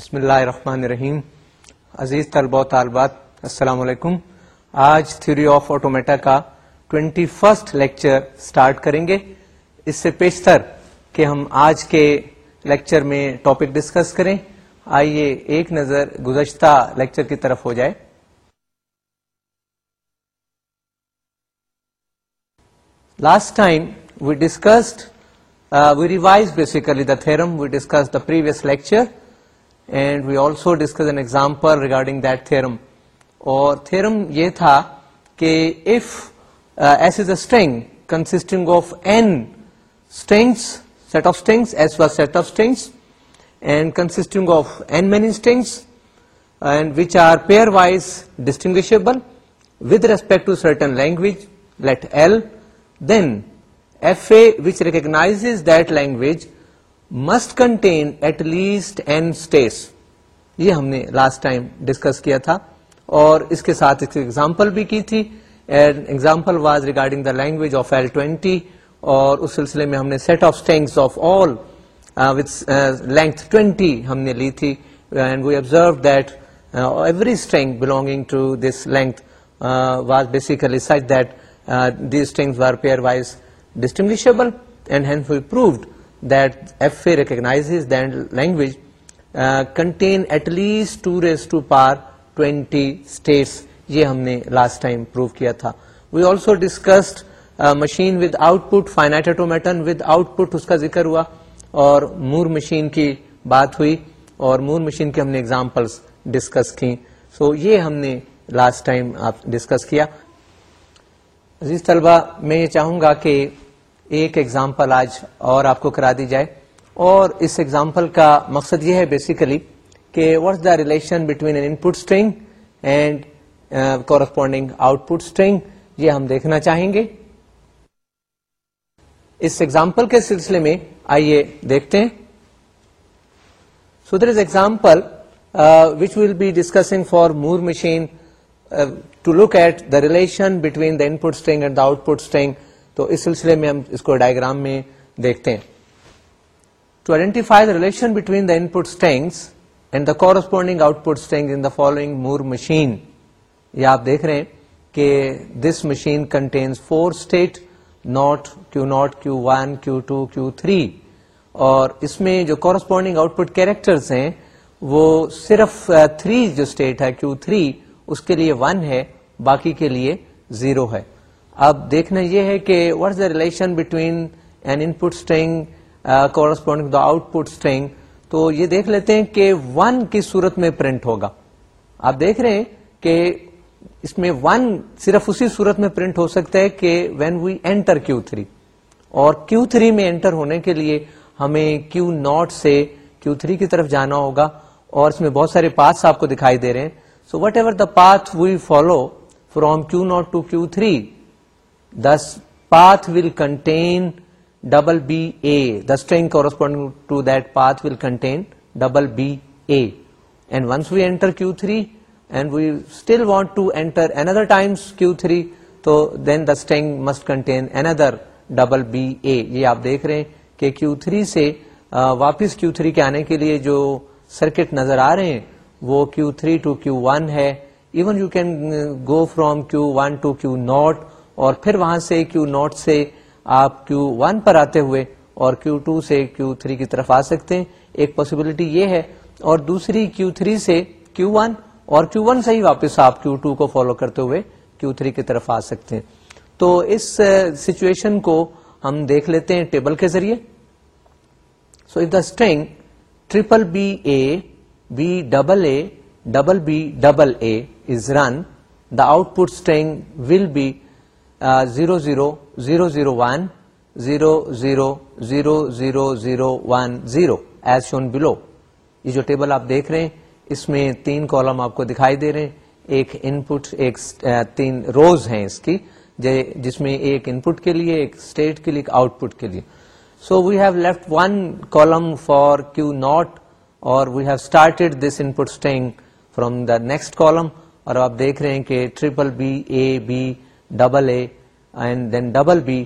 بسم اللہ الرحمن الرحیم عزیز طلبہ و طالبات السلام علیکم آج تھیوری آف آٹومیٹا کا ٹوینٹی فرسٹ لیکچر سٹارٹ کریں گے اس سے پیشتر کہ ہم آج کے لیکچر میں ٹاپک ڈسکس کریں آئیے ایک نظر گزشتہ لیکچر کی طرف ہو جائے last time we discussed we revise basically the theorem we discuss the previous lecture and we also discuss an example regarding that theorem اور تھرم یہ تھا کہ if S is a consisting of an اینگ set of of set of S and consisting of an many strings pairwise distinguishable with respect to certain language let L then F A which recognize that language must contain at least n states یہ ہم نے last time discuss کیا تھا اور اس کے ساتھ example بھی کی تھی example was regarding the language of L twenty اور اس سلسلے میں ہم نے set of strings of all length twenty ہم نے لی تھی and we observe every string belonging to this length was basically such that these were pairwise and we proved Uh, Moore uh, machine کی بات ہوئی اور مور مشین کی ہم نے اگزامپلس ڈسکس کی سو یہ ہم نے لاسٹ ٹائم ڈسکس کیا طلبا میں یہ چاہوں گا کہ ایک ایگزامپل آج اور آپ کو کرا دی جائے اور اس ایگزامپل کا مقصد یہ ہے بیسیکلی کہ what's the relation between an input string and corresponding output string یہ ہم دیکھنا چاہیں گے اس ایگزامپل کے سلسلے میں آئیے دیکھتے ہیں so there is example which will be discussing for Moore machine to look at the relation between the input string and the output string تو اس سلسلے میں ہم اس کو ڈائگرام میں دیکھتے ہیں to identify the relation between in strings and the corresponding output string in the following Moore machine یا آپ دیکھ رہے ہیں کہ this machine contains four state naught Q naught Q one Q two Q three اور اس میں جو کورسپونڈنگ آؤٹ پٹ کیریکٹرز ہیں وہ صرف تھری uh, جو اسٹیٹ ہے کیو تھری اس کے لیے ون ہے باقی کے لیے زیرو ہے اب دیکھنا یہ ہے کہ is the relation between an input string corresponding the output string تو یہ دیکھ لیتے ہیں کہ ون کی صورت میں پرنٹ ہوگا آپ دیکھ رہے ہیں کہ اس میں ون صرف اسی صورت میں پرنٹ ہو سکتا ہے کہ when we enter q three اور کیو تھری میں اینٹر ہونے کے لیے ہمیں کیو ناٹ سے کیو تھری کی طرف جانا ہوگا اور اس میں بہت سارے پاتھ آپ کو دکھائی دے رہے ہیں so whatever the path we follow from Q naught to Q three path will contain double B A the string respond to that path will contain double B A and once we enter Q three and we still want to enter اندر اندر times کیو three تو then the string must contain double B A یہ آپ دیکھ رہے ہیں کہ کیو three سے واپس کیو تھری کے آنے کے لیے جو سرکٹ نظر آ رہے ہیں وہ q three to q one ہے even you can go from q one to q naught اور پھر وہاں سے کیو نوٹ سے آپ کیو ون پر آتے ہوئے اور کیو ٹو سے کیو تھری کی طرف آ سکتے ہیں ایک پاسبلٹی یہ ہے اور دوسری کیو تھری سے کیو ون اور کیو ون سے ہی واپس آپ کیو ٹو کو فالو کرتے ہوئے کیو تھری کی طرف آ سکتے ہیں تو اس سچویشن کو ہم دیکھ لیتے ہیں ٹیبل کے ذریعے so if the string triple B A B double A double B double A is run the output string will be zero زیرویرویرویرو zero zero zero zero one zero as below یہ جو table آپ دیکھ رہے ہیں اس میں تین column آپ کو دکھائی دے رہے ہیں ایک ان پٹ ایک تین روز ہیں اس کی جس میں ایک ان پٹ کے لیے ایک اسٹیٹ کے لیے ایک آؤٹ پٹ کے لیے so we have left one column for Q naught اور we have started this input string from the next column اور آپ دیکھ رہے ہیں کہ triple B A B double A and then double B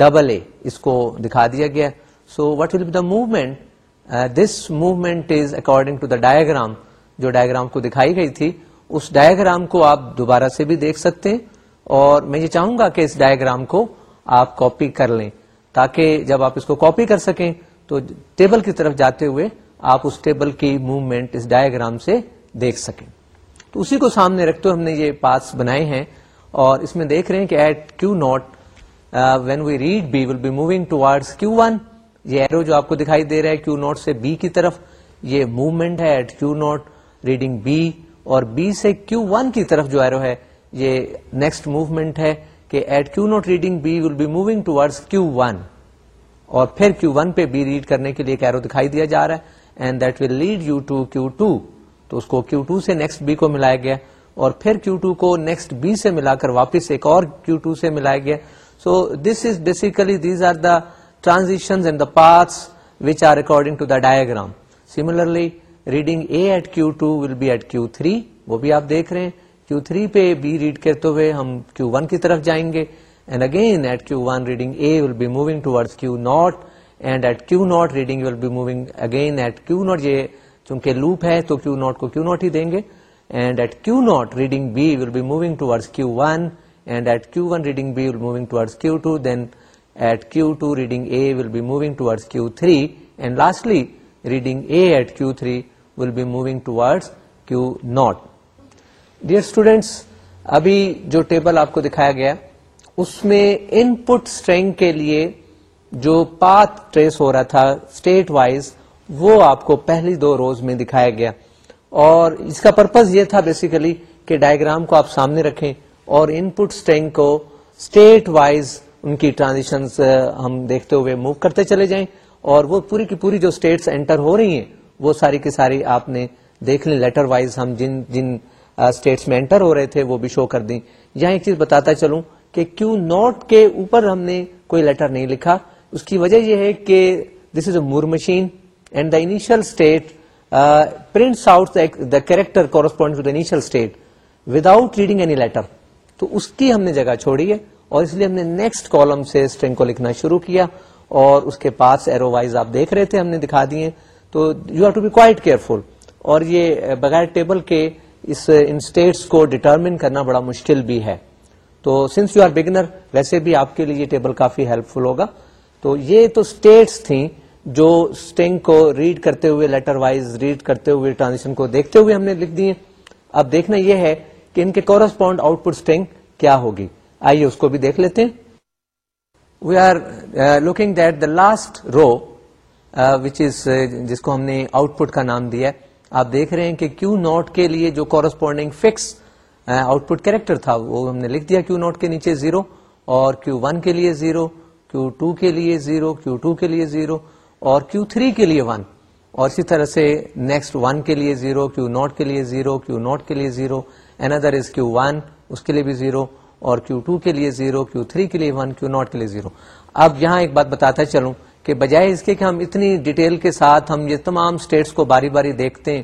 double A اس کو دکھا دیا گیا so what will be the movement this movement is according to the diagram جو ڈائگرام کو دکھائی گئی تھی اس ڈائگرام کو آپ دوبارہ سے بھی دیکھ سکتے ہیں اور میں یہ چاہوں گا کہ اس ڈائگرام کو آپ کاپی کر لیں تاکہ جب آپ اس کو کاپی کر سکیں تو ٹیبل کی طرف جاتے ہوئے آپ اس ٹیبل کی موومینٹ اس ڈائگرام سے دیکھ سکیں تو اسی کو سامنے رکھتے ہوئے ہم نے یہ پاس بنائے ہیں اور اس میں دیکھ رہے ہیں کہ at Q naught when we read B will be moving towards Q one یہ ایرو جو آپ کو دکھائی دے رہا ہے کیو ناٹ سے بی کی طرف یہ موومنٹ ہے at Q Q naught reading B B اور سے ون کی طرف جو ایرو ہے یہ نیکسٹ موومنٹ ہے کہ at q naught reading b will be moving to q one اور پھر کیو ون پہ بی ریڈ کرنے کے لیے ایک ایرو دکھائی دیا جا رہا ہے and that will lead you to to Q تو اس کو کیو ٹو سے نیکسٹ بی کو ملایا گیا اور پھر Q2 کو نیکسٹ بی سے ملا کر واپس ایک اور Q2 سے ملایا گیا so this is basically these are the transaction reading A at Q two will be at Q three وہ بھی آپ دیکھ رہے ہیں کیو تھری پہ بی ریڈ کرتے ہوئے ہم کیو ون کی طرف جائیں گے and again at Q one reading A will be moving Q naught and at Q naught reading will be moving again at q naught یہ چونکہ لوپ ہے تو کیو ناٹ کو کیو ناٹ ہی دیں گے ابھی جو ٹیبل آپ کو دکھایا گیا اس میں ان پٹ اسٹرینگ کے لیے جو پات ٹریس ہو رہا تھا اسٹیٹ وائز وہ آپ کو پہلی دو روز میں دکھایا گیا اور اس کا پرپز یہ تھا بیسیکلی کہ ڈائگرام کو آپ سامنے رکھیں اور ان پٹ اسٹینگ کو اسٹیٹ وائز ان کی ٹرانزیشن ہم دیکھتے ہوئے موو کرتے چلے جائیں اور وہ پوری کی پوری جو اسٹیٹس انٹر ہو رہی ہیں وہ ساری کی ساری آپ نے دیکھ لیں لیٹر وائز ہم جن جن اسٹیٹس میں انٹر ہو رہے تھے وہ بھی شو کر دیں یہاں ایک چیز بتاتا چلوں کہ کیوں ناٹ کے اوپر ہم نے کوئی لیٹر نہیں لکھا اس کی وجہ یہ ہے کہ this is a Moore machine and the initial state prints out the character correspond to the initial state without reading any letter تو اس کی ہم نے جگہ چھوڑی ہے اور اس لیے ہم نے نیکسٹ کالم سے اسٹرنگ کو لکھنا شروع کیا اور اس کے پاس ایرو وائز آپ دیکھ رہے تھے ہم نے دکھا دیے تو you are to be quite careful اور یہ uh, بغیر ٹیبل کے اس اسٹیٹس uh, کو ڈٹرمن کرنا بڑا مشکل بھی ہے تو سنس یو آر بگنر ویسے بھی آپ کے لیے یہ ٹیبل کافی ہیلپ فل ہوگا تو یہ تو اسٹیٹس تھیں جو اسٹنگ کو ریڈ کرتے ہوئے لیٹر وائز ریڈ کرتے ہوئے ٹرانزیشن کو دیکھتے ہوئے ہم نے لکھ دیے اب دیکھنا یہ ہے کہ ان کے کورسپونڈ آؤٹ پٹ اسٹنگ کیا ہوگی آئیے اس کو بھی دیکھ لیتے ہیں we are looking that the last row which is جس کو ہم نے آؤٹ پٹ کا نام دیا آپ دیکھ رہے ہیں کہ کیو نوٹ کے لیے جو corresponding fix output character تھا وہ ہم نے لکھ دیا کیو نوٹ کے نیچے زیرو اور کیو ون کے لیے زیرو کیو ٹو کے لیے زیرو کیو ٹو کے لیے زیرو اور کیو تھری کے لیے ون اور اسی طرح سے نیکسٹ ون کے لیے زیرو کیو ناٹ کے لیے زیرو کیو ناٹ کے لیے zero an other is Q one اس کے لیے بھی زیرو اور کیو ٹو کے لیے زیرو کیو تھری کے لیے ون کیو ناٹ کے لیے زیرو اب یہاں ایک بات بتاتا چلوں کہ بجائے اس کے کہ ہم اتنی ڈیٹیل کے ساتھ ہم یہ تمام اسٹیٹس کو باری باری دیکھتے ہیں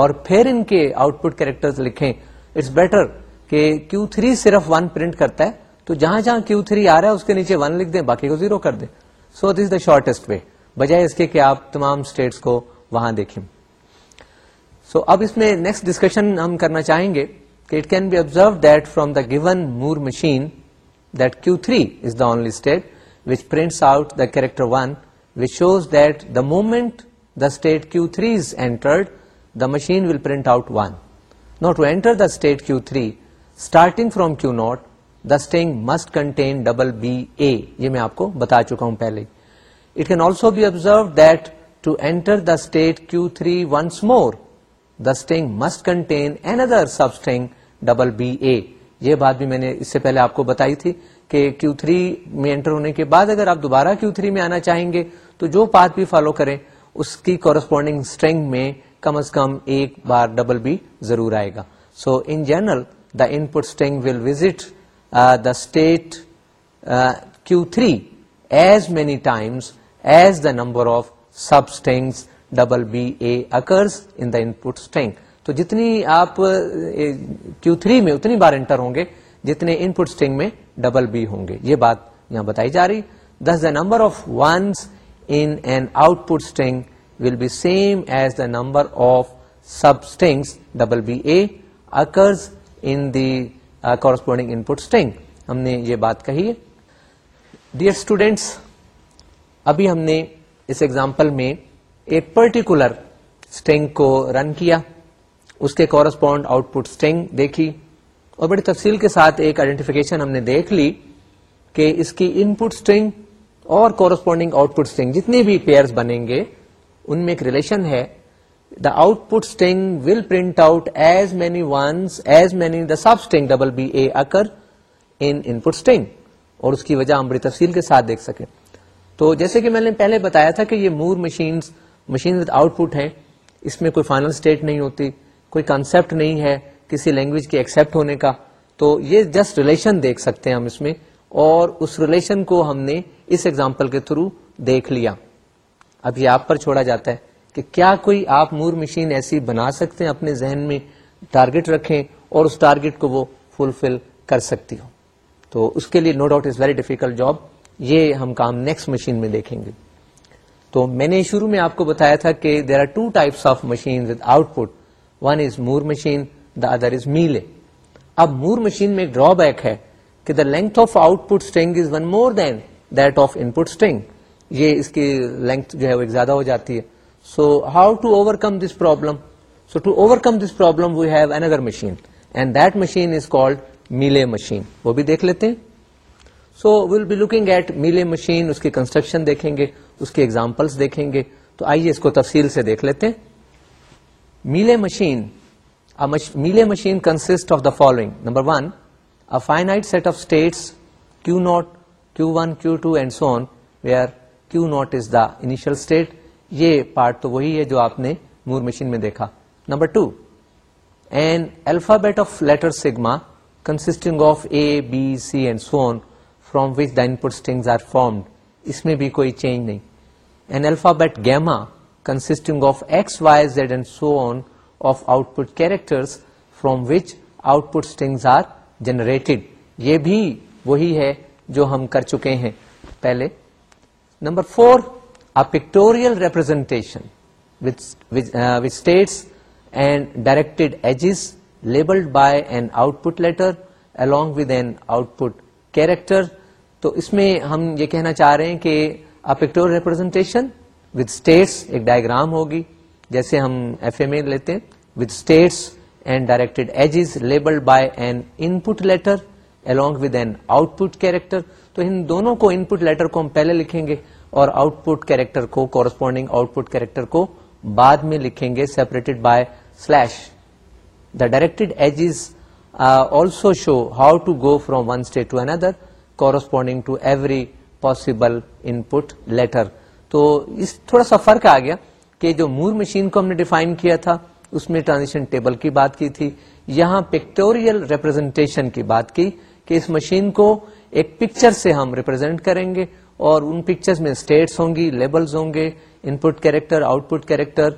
اور پھر ان کے آؤٹ پٹ کریکٹر لکھیں اٹس بیٹر کہ کیو تھری صرف ون پرنٹ کرتا ہے تو جہاں جہاں کیو تھری آ رہا ہے اس کے نیچے ون لکھ دیں باقی کو زیرو کر دیں سو دس دا شارٹیسٹ وے بجائے اس کے کہ آپ تمام اسٹیٹس کو وہاں دیکھیں سو so, اب اس میں نیکسٹ ڈسکشن ہم کرنا چاہیں گے کہ it can be observe that from the given Moore machine that Q three is the only state which prints out the character one which shows that the moment the state Q three is entered the machine will print out one not to enter the state Q three starting from Q naught the string must contain double B A یہ میں آپ کو بتا چکا ہوں پہلے it can also be observed that to enter the state Q three once more the must must contain an other sub double B A یہ بات بھی میں نے اس سے پہلے آپ کو بتائی تھی کہ کیو تھری میں انٹر ہونے کے بعد اگر آپ دوبارہ کیو تھری میں آنا چاہیں گے تو جو پات بھی فالو کریں اس کی کورسپونڈنگ اسٹرینگ میں کم از کم ایک بار ڈبل بی ضرور آئے گا so in general the input string will visit the state Q three as many times as number of sub strings double B A occurs in the in string. تو جتنی آپ میں اتنی بار انٹر ہوں گے جتنے ان پٹ میں double be ہوں گے یہ بات یہاں بتائی جا رہی this the number of ones in output string will be same as the number of sub strings double B A occurs in the corresponding input ہم نے یہ بات کہی ہے ڈیئر اسٹوڈینٹس ابھی ہم نے اس ایگزامپل میں ایک پرٹیکولر اسٹینگ کو رن کیا اس کے کورسپونڈ آؤٹ پٹ اسٹینگ دیکھی اور بڑی تفصیل کے ساتھ ایک آئیڈینٹیفکیشن ہم نے دیکھ لی کہ اس کی ان پٹ اسٹینگ اور کورسپونڈنگ آؤٹ پٹ اسٹینگ جتنے بھی پیئر بنیں گے ان میں ایک ریلیشن ہے the output string will print out as many ones as many the sub string double B A occur input string اور اس کی وجہ ہم بڑی تفصیل کے ساتھ دیکھ سکیں تو جیسے کہ میں نے پہلے بتایا تھا کہ یہ Moore machines machine with output ہے اس میں کوئی فائنل اسٹیٹ نہیں ہوتی کوئی کانسیپٹ نہیں ہے کسی لینگویج کے ایکسیپٹ ہونے کا تو یہ جسٹ ریلیشن دیکھ سکتے ہیں ہم اس میں اور اس ریلیشن کو ہم نے اس ایگزامپل کے تھرو دیکھ لیا اب یہ آپ پر چھوڑا جاتا ہے کہ کیا کوئی آپ مور مشین ایسی بنا سکتے ہیں اپنے ذہن میں ٹارگٹ رکھیں اور اس ٹارگٹ کو وہ فلفل کر سکتی ہو تو اس کے لیے no doubt is very difficult job یہ ہم کام نیکسٹ مشین میں دیکھیں گے تو میں نے شروع میں آپ کو بتایا تھا کہ there are two types of machine output one is Moore machine the other is Mealy اب مور مشین میں ڈرا بیک ہے کہ the length of output string is one more than that of input string یہ اس کی length جو ہے وہ زیادہ ہو جاتی ہے so how to overcome this problem so to overcome this problem we another machine and that machine is called Mealy machine وہ بھی دیکھ لیتے ہیں so will be looking at Mealy machine اس کی کنسٹرکشن دیکھیں گے اس کے ایگزامپلس دیکھیں گے تو آئیے اس کو تفصیل سے دیکھ لیتے ہیں Mealy Mealy machine machine consist of of the following number one a set states Q naught Q Q one two and so on where Q naught is the initial state یہ پارٹ تو وہی ہے جو آپ نے Moore machine میں دیکھا number two and alphabet of letter sigma consisting of A B C and so on from which the input strings are formed اس میں بھی کوئی چینج نہیں an alphabet gamma consisting of X Y Z and so on of output character from which output strings are generated یہ بھی وہی ہے جو ہم کر چکے ہیں پہلے number four a pictorial and directed edges labelled by an output letter along with an output character تو اس میں ہم یہ کہنا چاہ رہے ہیں کہ ریپرزنٹیشن وتھ اسٹیٹس ایک ڈائگرام ہوگی جیسے ہم ایف ایم اے لیتے ہیں with states and directed by an input letter تو ان دونوں کو ان پٹ لیٹر کو ہم پہلے لکھیں گے اور آؤٹ پٹ کیریکٹر کو کورسپونڈنگ آؤٹ پٹ کیریکٹر کو بعد میں لکھیں گے separated by slash the directed edge is also show how to go from one state to another corresponding to every possible input letter تو اس تھوڑا سا فرق آ گیا کہ جو مور مشین کو ہم نے ڈیفائن کیا تھا اس میں ٹرانزیشن ٹیبل کی بات کی تھی یہاں پکٹوریل ریپرزینٹیشن کی بات کی کہ اس مشین کو ایک پکچر سے ہم ریپرزینٹ کریں گے اور ان پکچر میں اسٹیٹس ہوں گی لیبلز ہوں گے input character output character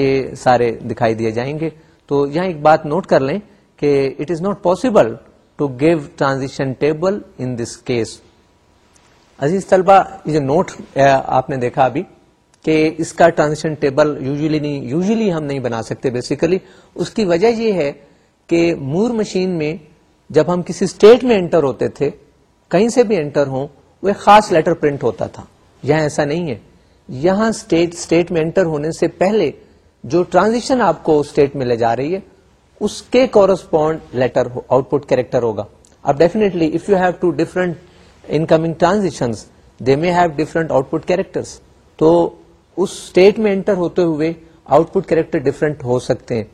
یہ سارے دکھائی دیے جائیں گے تو یہاں ایک بات نوٹ کر لیں کہ it is not possible to give transition table in this case عزیز طلبا یہ نوٹ eh, آپ نے دیکھا ابھی کہ اس کا ٹرانزیشن ٹیبل یوزلی نہیں یوزلی ہم نہیں بنا سکتے بیسیکلی اس کی وجہ یہ ہے کہ مور مشین میں جب ہم کسی اسٹیٹ میں انٹر ہوتے تھے کہیں سے بھی انٹر ہوں وہ ایک خاص لیٹر پرنٹ ہوتا تھا یہاں ایسا نہیں ہے یہاں اسٹیٹ میں انٹر ہونے سے پہلے جو ٹرانزیکشن آپ کو اسٹیٹ میں لے جا رہی ہے اس کے correspond letter output character ہوگا اب ڈیفینے ڈفرنٹ ہو سکتے ہیں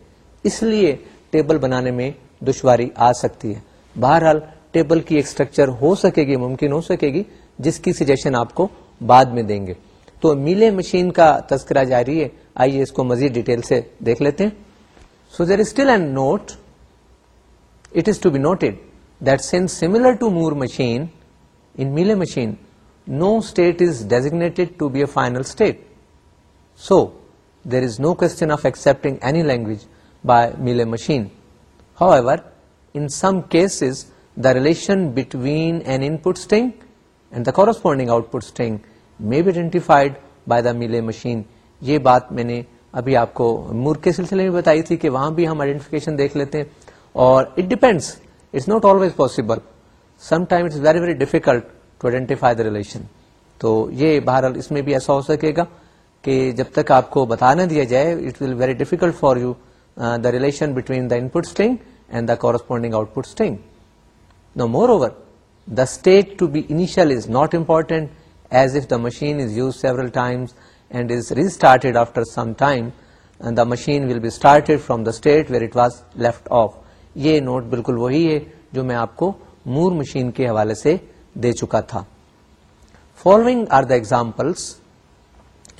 اس لیے ٹیبل بنانے میں دشواری آ سکتی ہے بہرحال ٹیبل کی ایک اسٹرکچر ہو سکے گی ممکن ہو سکے گی جس کی سجیشن آپ کو بعد میں دیں گے تو میلے مشین کا تذکرہ جاری ہے آئیے اس کو مزید ڈیٹیل سے دیکھ لیتے ہیں so there is still and not it is to be noted that seen similar to Moore machine in Mealy machine no state is designated to be a final state so there is no question of accepting any language by Mealy machine however in some cases the relation between an input string and the corresponding output string may be identified by the Mealy machine یہ بات میں نے ابھی آپ کو مور کے سلسلے میں بتائی تھی کہ وہاں بھی ہم آئیڈینٹیفکیشن دیکھ لیتے ہیں اور it depends it's not always possible some time it's very very difficult to identify the relation تو یہ بہرحال اس میں بھی ایسا ہو سکے گا کہ جب تک آپ کو بتانا دیا جائے it will very difficult for you the relation between the input string and the corresponding output string now moreover the state to be initial is not important as if the machine is use several times and is restarted after machine will be started from the state where it was left off یہ note بالکل وہی ہے جو میں آپ کو Moore machine کے حوالے سے دے چکا تھا فالوئنگ آر دا ایگزامپلس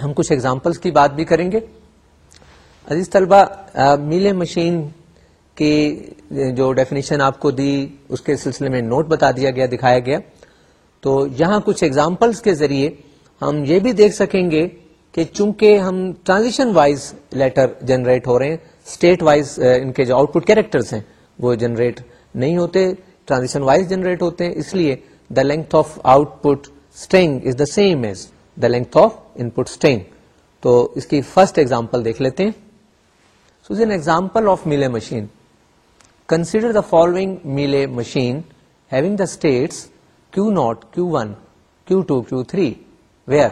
ہم کچھ ایگزامپلس کی بات بھی کریں گے عزیز طلبا میلے مشین کی جو ڈیفینیشن آپ کو دی اس کے سلسلے میں نوٹ بتا دیا گیا دکھایا گیا تو یہاں کچھ ایگزامپلس کے ذریعے ہم یہ بھی دیکھ سکیں گے کہ چونکہ ہم ٹرانزیشن وائز لیٹر جنریٹ ہو رہے ہیں اسٹیٹ وائز ان کے جو آؤٹ پٹ کیریکٹرس ہیں وہ جنریٹ نہیں ہوتے ٹرانزیشن وائز جنریٹ ہوتے ہیں اس لیے the length of output string is the same as the length of input string تو اس کی فرسٹ ایگزامپل دیکھ لیتے ہیں so is an example of Mealy machine consider the following Mealy machine having the states Q naught Q one Q two Q three where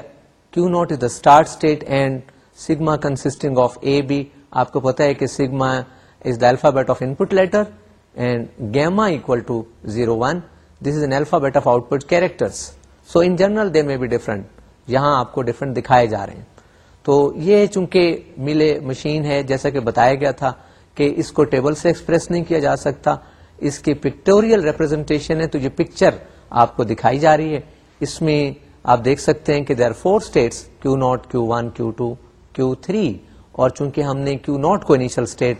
naught is the start state and sigma consisting of A B آپ کو پتا ہے کہ sigma is the alphabet of input letter and gamma equal to zero one this is an alphabet of output so in general they میں different یہاں آپ کو different دکھائے جا رہے ہیں تو یہ چونکہ ملے مشین ہے جیسا کہ بتایا گیا تھا کہ اس کو ٹیبل سے ایکسپریس نہیں کیا جا سکتا اس کی پکٹوریل ریپرزینٹیشن ہے تو یہ پکچر آپ کو دکھائی جا رہی ہے اس میں آپ دیکھ سکتے ہیں کہ they are four states Q naught Q one Q two Q three اور چونکہ ہم نے کیو ناٹ کو انیشل اسٹیٹ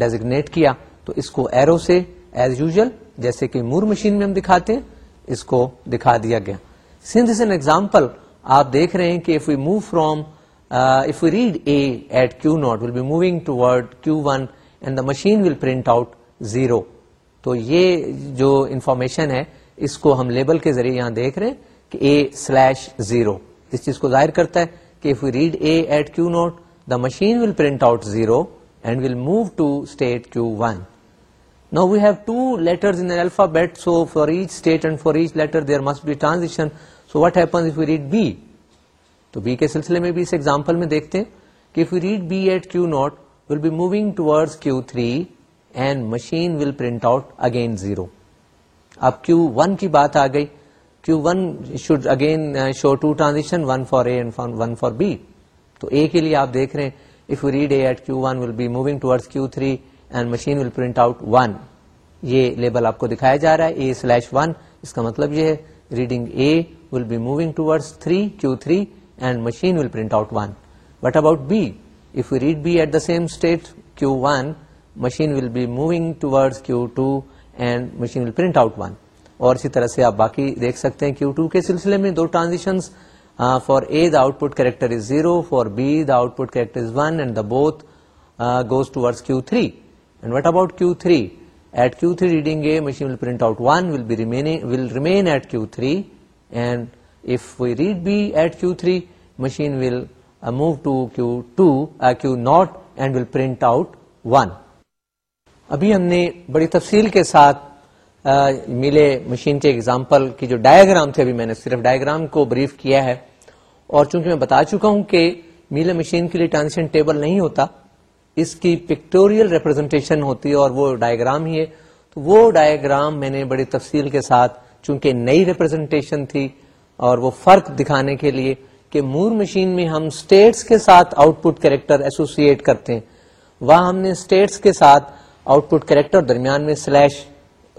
ڈیزیگنیٹ کیا تو اس کو ایرو سے ایز یوزل جیسے کہ مور مشین میں ہم دکھاتے ہیں اس کو دکھا دیا گیا سینس این ایگزامپل آپ دیکھ رہے ہیں کہ if if read A at Q Q naught will will be moving toward one and the machine print out zero تو یہ جو انفارمیشن ہے اس کو ہم لیبل کے ذریعے یہاں دیکھ رہے ہیں کہ اے سلیش زیرو اس چیز کو ظاہر کرتا ہے کہ if you read A at Q naught the machine will print out zero and will move to state Q one now we have two letter bet so for each state and for each letter there must be transaction so what happen if you read B تو be کے سلسلے میں بھی اس example میں دیکھتے ہیں کہ if you read B at Q naught will be moving towards Q three and machine will print out again zero اب کیو ون کی بات آ گئی show transaction one forward one for B تو اے کے لیے آپ دیکھ رہے ہیں یہ آپ کو دکھایا جا رہا ہے اس کا مطلب یہ ہے reading A will be towards three Q three and machine will print out one what about B if you read B at the same state Q one machine will be moving Q two and machine will print out one اور اسی طرح سے آپ باقی دیکھ سکتے ہیں q two کے سلسلے میں دو transition for A the output character is zero for B the output character is one and the both goes toward Q three and what about Q Q three three at reading A machine will print out one will be remain at Q three and if we read B at Q three machine will move to Q two Q naught and will print out one ابھی ہم نے بڑی تفصیل کے ساتھ Mealy machine کے example کی جو ڈائگرام تھے ابھی میں نے صرف ڈایا کو بریف کیا ہے اور چونکہ میں بتا چکا ہوں کہ میلے مشین کے لیے ٹرانزیشن ٹیبل نہیں ہوتا اس کی پکٹوریل ریپرزینٹیشن ہوتی ہے اور وہ ڈائگرام ہی ہے تو وہ ڈائگرام میں نے بڑی تفصیل کے ساتھ چونکہ نئی ریپرزینٹیشن تھی اور وہ فرق دکھانے کے لیے کہ مور مشین میں ہم اسٹیٹس کے ساتھ آؤٹ پٹ کریکٹر ایسوسیٹ کرتے ہیں وہاں ہم نے اسٹیٹس کے ساتھ آؤٹ پٹ کریکٹر درمیان میں سلیش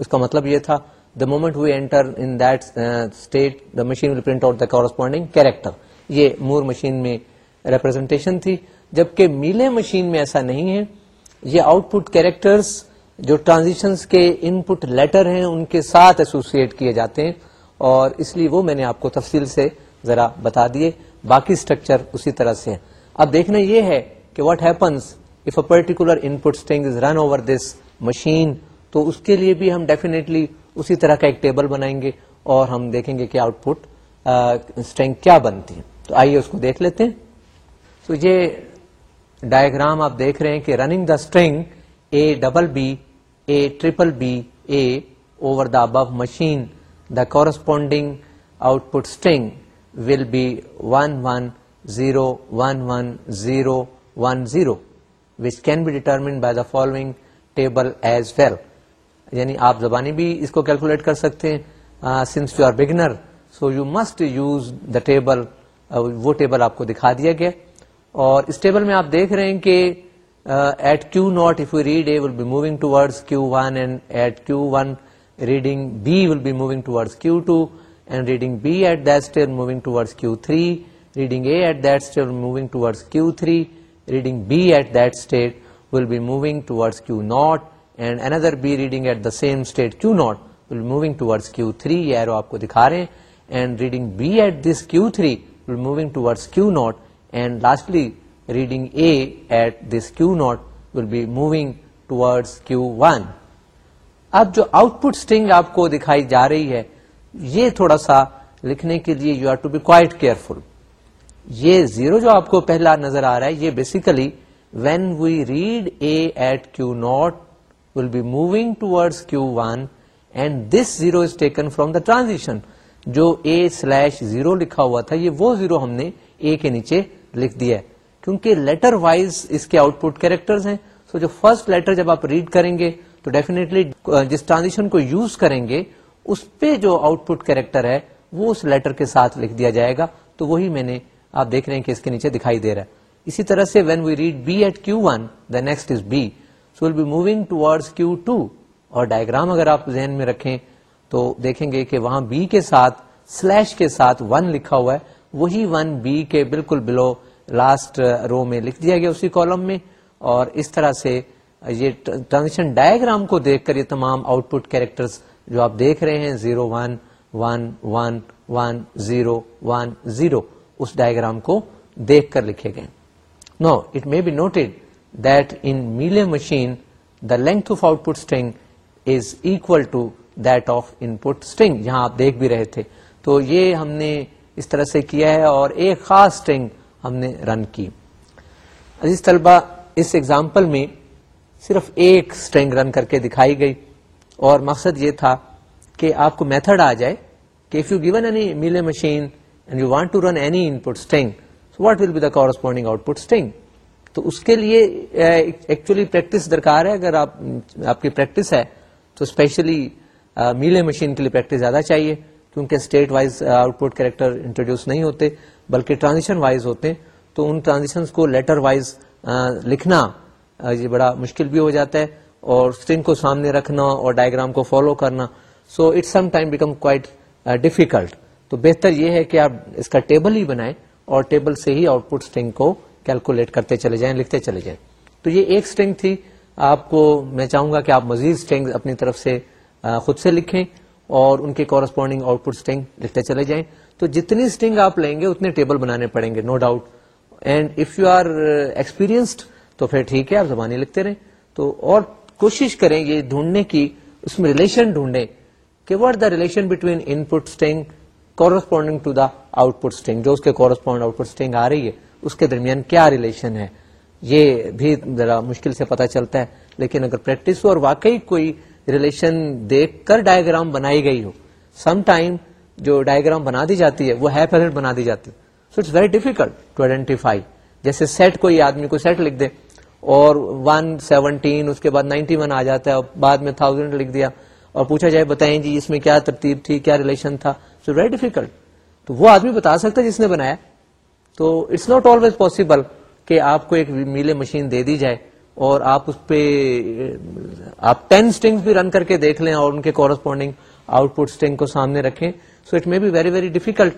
اس کا مطلب یہ تھا the moment we enter in that state the machine will print out the corresponding character یہ مور مشین میں ریپرزینٹیشن تھی جبکہ میلے مشین میں ایسا نہیں ہے یہ آؤٹ پٹ کیریکٹرس جو ٹرانزیکشن کے ان پٹ لیٹر ہیں ان کے ساتھ ایسوسیٹ کیے جاتے ہیں اور اس لیے وہ میں نے آپ کو تفصیل سے ذرا بتا دیے باقی اسٹرکچر اسی طرح سے ہیں اب دیکھنا یہ ہے کہ what happens if a particular input is run over this machine تو اس کے لیے بھی ہم ڈیفینیٹلی اسی طرح کا ایک ٹیبل بنائیں گے اور ہم دیکھیں گے کہ آؤٹ پٹ اسٹرینگ کیا بنتی ہے تو آئیے اس کو دیکھ لیتے ہیں تو یہ ڈائگرام آپ دیکھ رہے ہیں کہ running the string A double B A triple B A over the above machine the corresponding output string will be one one zero one one zero one zero which can be determined by the following table as well یعنی آپ زبانی بھی اس کو calculate کر سکتے ہیں since you are beginner so you must use the table وہ table آپ کو دکھا دیا گیا اور اس ٹیبل میں آپ دیکھ رہے ہیں کہ at Q naught if you read A will be moving to Q Q one and at one reading B will be moving toward Q two and reading B at that moving toward Q three reading A at that state moving to Q three reading B at that state will be moving to Q naught and another B reading at the same state Q arrow آپ کو دکھا رہے ہیں آپ کو دکھائی جا رہی ہے یہ تھوڑا سا لکھنے کے لیے you are to be quite careful یہ زیرو جو آپ کو پہلا نظر آ رہا ہے یہ basically when we read A at Q naught جو اے لکھا ہوا تھا یہ وہ زیرو ہم نے کے نیچے لکھ دیا ہے کیونکہ لیٹر وائز اس کے آؤٹ پٹ کریں گے تو definitely جس ٹرانزیشن کو یوز کریں گے اس پہ جو آؤٹ پٹ کیریکٹر ہے وہ اس لیٹر کے ساتھ لکھ دیا جائے گا تو وہی میں نے آپ دیکھ رہے ہیں کہ اس کے نیچے دکھائی دے رہا ہے اسی طرح سے when we read B at Q one the next is B so will be moving to Q two اور ڈائگرام اگر آپ ذہن میں رکھیں تو دیکھیں گے کہ وہاں بی کے ساتھ سلیش کے ساتھ ون لکھا ہوا ہے وہی ون بی کے بالکل بلو لاسٹ رو میں لکھ دیا گیا اسی کالم میں اور اس طرح سے uh, یہ ٹرانزیکشن ڈائگرام کو دیکھ کر یہ تمام آؤٹ پٹ کیریکٹر جو آپ دیکھ رہے ہیں zero one one one one zero one zero اس ڈائگرام کو دیکھ کر لکھے گئے now it may be noted machine the length of output string is equal to that of input string یہاں آپ دیکھ بھی رہے تھے تو یہ ہم نے اس طرح سے کیا ہے اور ایک خاص اسٹرنگ ہم نے رن کی طلبا اس ایگزامپل میں صرف ایک اسٹرنگ رن کر کے دکھائی گئی اور مقصد یہ تھا کہ آپ کو میتھڈ آ جائے کہ if you given any Mealy machine and you want to run any input string what will be the corresponding output string تو اس کے لیے ایکچولی پریکٹس درکار ہے اگر آپ آپ کی پریکٹس ہے تو اسپیشلی میلے مشین کے لیے پریکٹس زیادہ چاہیے کیونکہ state wise output character introduce نہیں ہوتے بلکہ ٹرانزیشن وائز ہوتے ہیں تو ان ٹرانزیشنس کو لیٹر وائز لکھنا یہ بڑا مشکل بھی ہو جاتا ہے اور اسٹرنگ کو سامنے رکھنا اور ڈائگرام کو فالو کرنا so it sometime become quite difficult تو بہتر یہ ہے کہ آپ اس کا ٹیبل ہی بنائیں اور ٹیبل سے ہی آؤٹ پٹ اسٹرنگ کو کیلکولیٹ کرتے چلے جائیں لکھتے چلے جائیں تو یہ ایک اسٹرنگ تھی آپ کو میں چاہوں گا کہ آپ مزید اسٹنگ اپنی طرف سے خود سے لکھیں اور ان کے کورسپونڈنگ آؤٹ پٹ اسٹنگ لکھتے چلے جائیں تو جتنی اسٹنگ آپ لیں گے اتنے ٹیبل بنانے پڑیں گے no doubt and if you are experienced تو پھر ٹھیک ہے آپ زبانی لکھتے رہیں تو اور کوشش کریں یہ ڈھونڈنے کی اس میں ریلیشن ڈھونڈیں کہ what the relation between input string corresponding to the output string جو اس کے کورسپونڈ آؤٹ پٹ اسٹنگ آ رہی ہے اس کے درمیان کیا ریلیشن ہے یہ بھی ذرا مشکل سے پتا چلتا ہے لیکن اگر پریکٹس ہو اور واقعی کوئی ریلیشن دیکھ کر ڈائگرام بنائی گئی ہو سم ٹائم جو ڈائگرام بنا دی جاتی ہے وہ ہے پیرنٹ بنا دی جاتی so it's very difficult to identify جیسے سیٹ کوئی آدمی کو سیٹ لکھ دے اور ون سیونٹین اس کے بعد نائنٹی ون آ جاتا ہے اور بعد میں تھاؤزینڈ لکھ دیا اور پوچھا جائے بتائیں جی اس میں کیا ترتیب تھی کیا ریلیشن تھا سو ویری ڈیفیکلٹ تو وہ آدمی بتا سکتا جس نے بنایا تو اٹس ناٹ آلویز پاسبل کہ آپ کو ایک میلے مشین دے دی جائے اور آپ اس پہ آپ ٹین اسٹنگس بھی رن کر کے دیکھ لیں اور ان کے کورسپونڈنگ آؤٹ پٹ اسٹنگ کو سامنے رکھیں so it may be very very difficult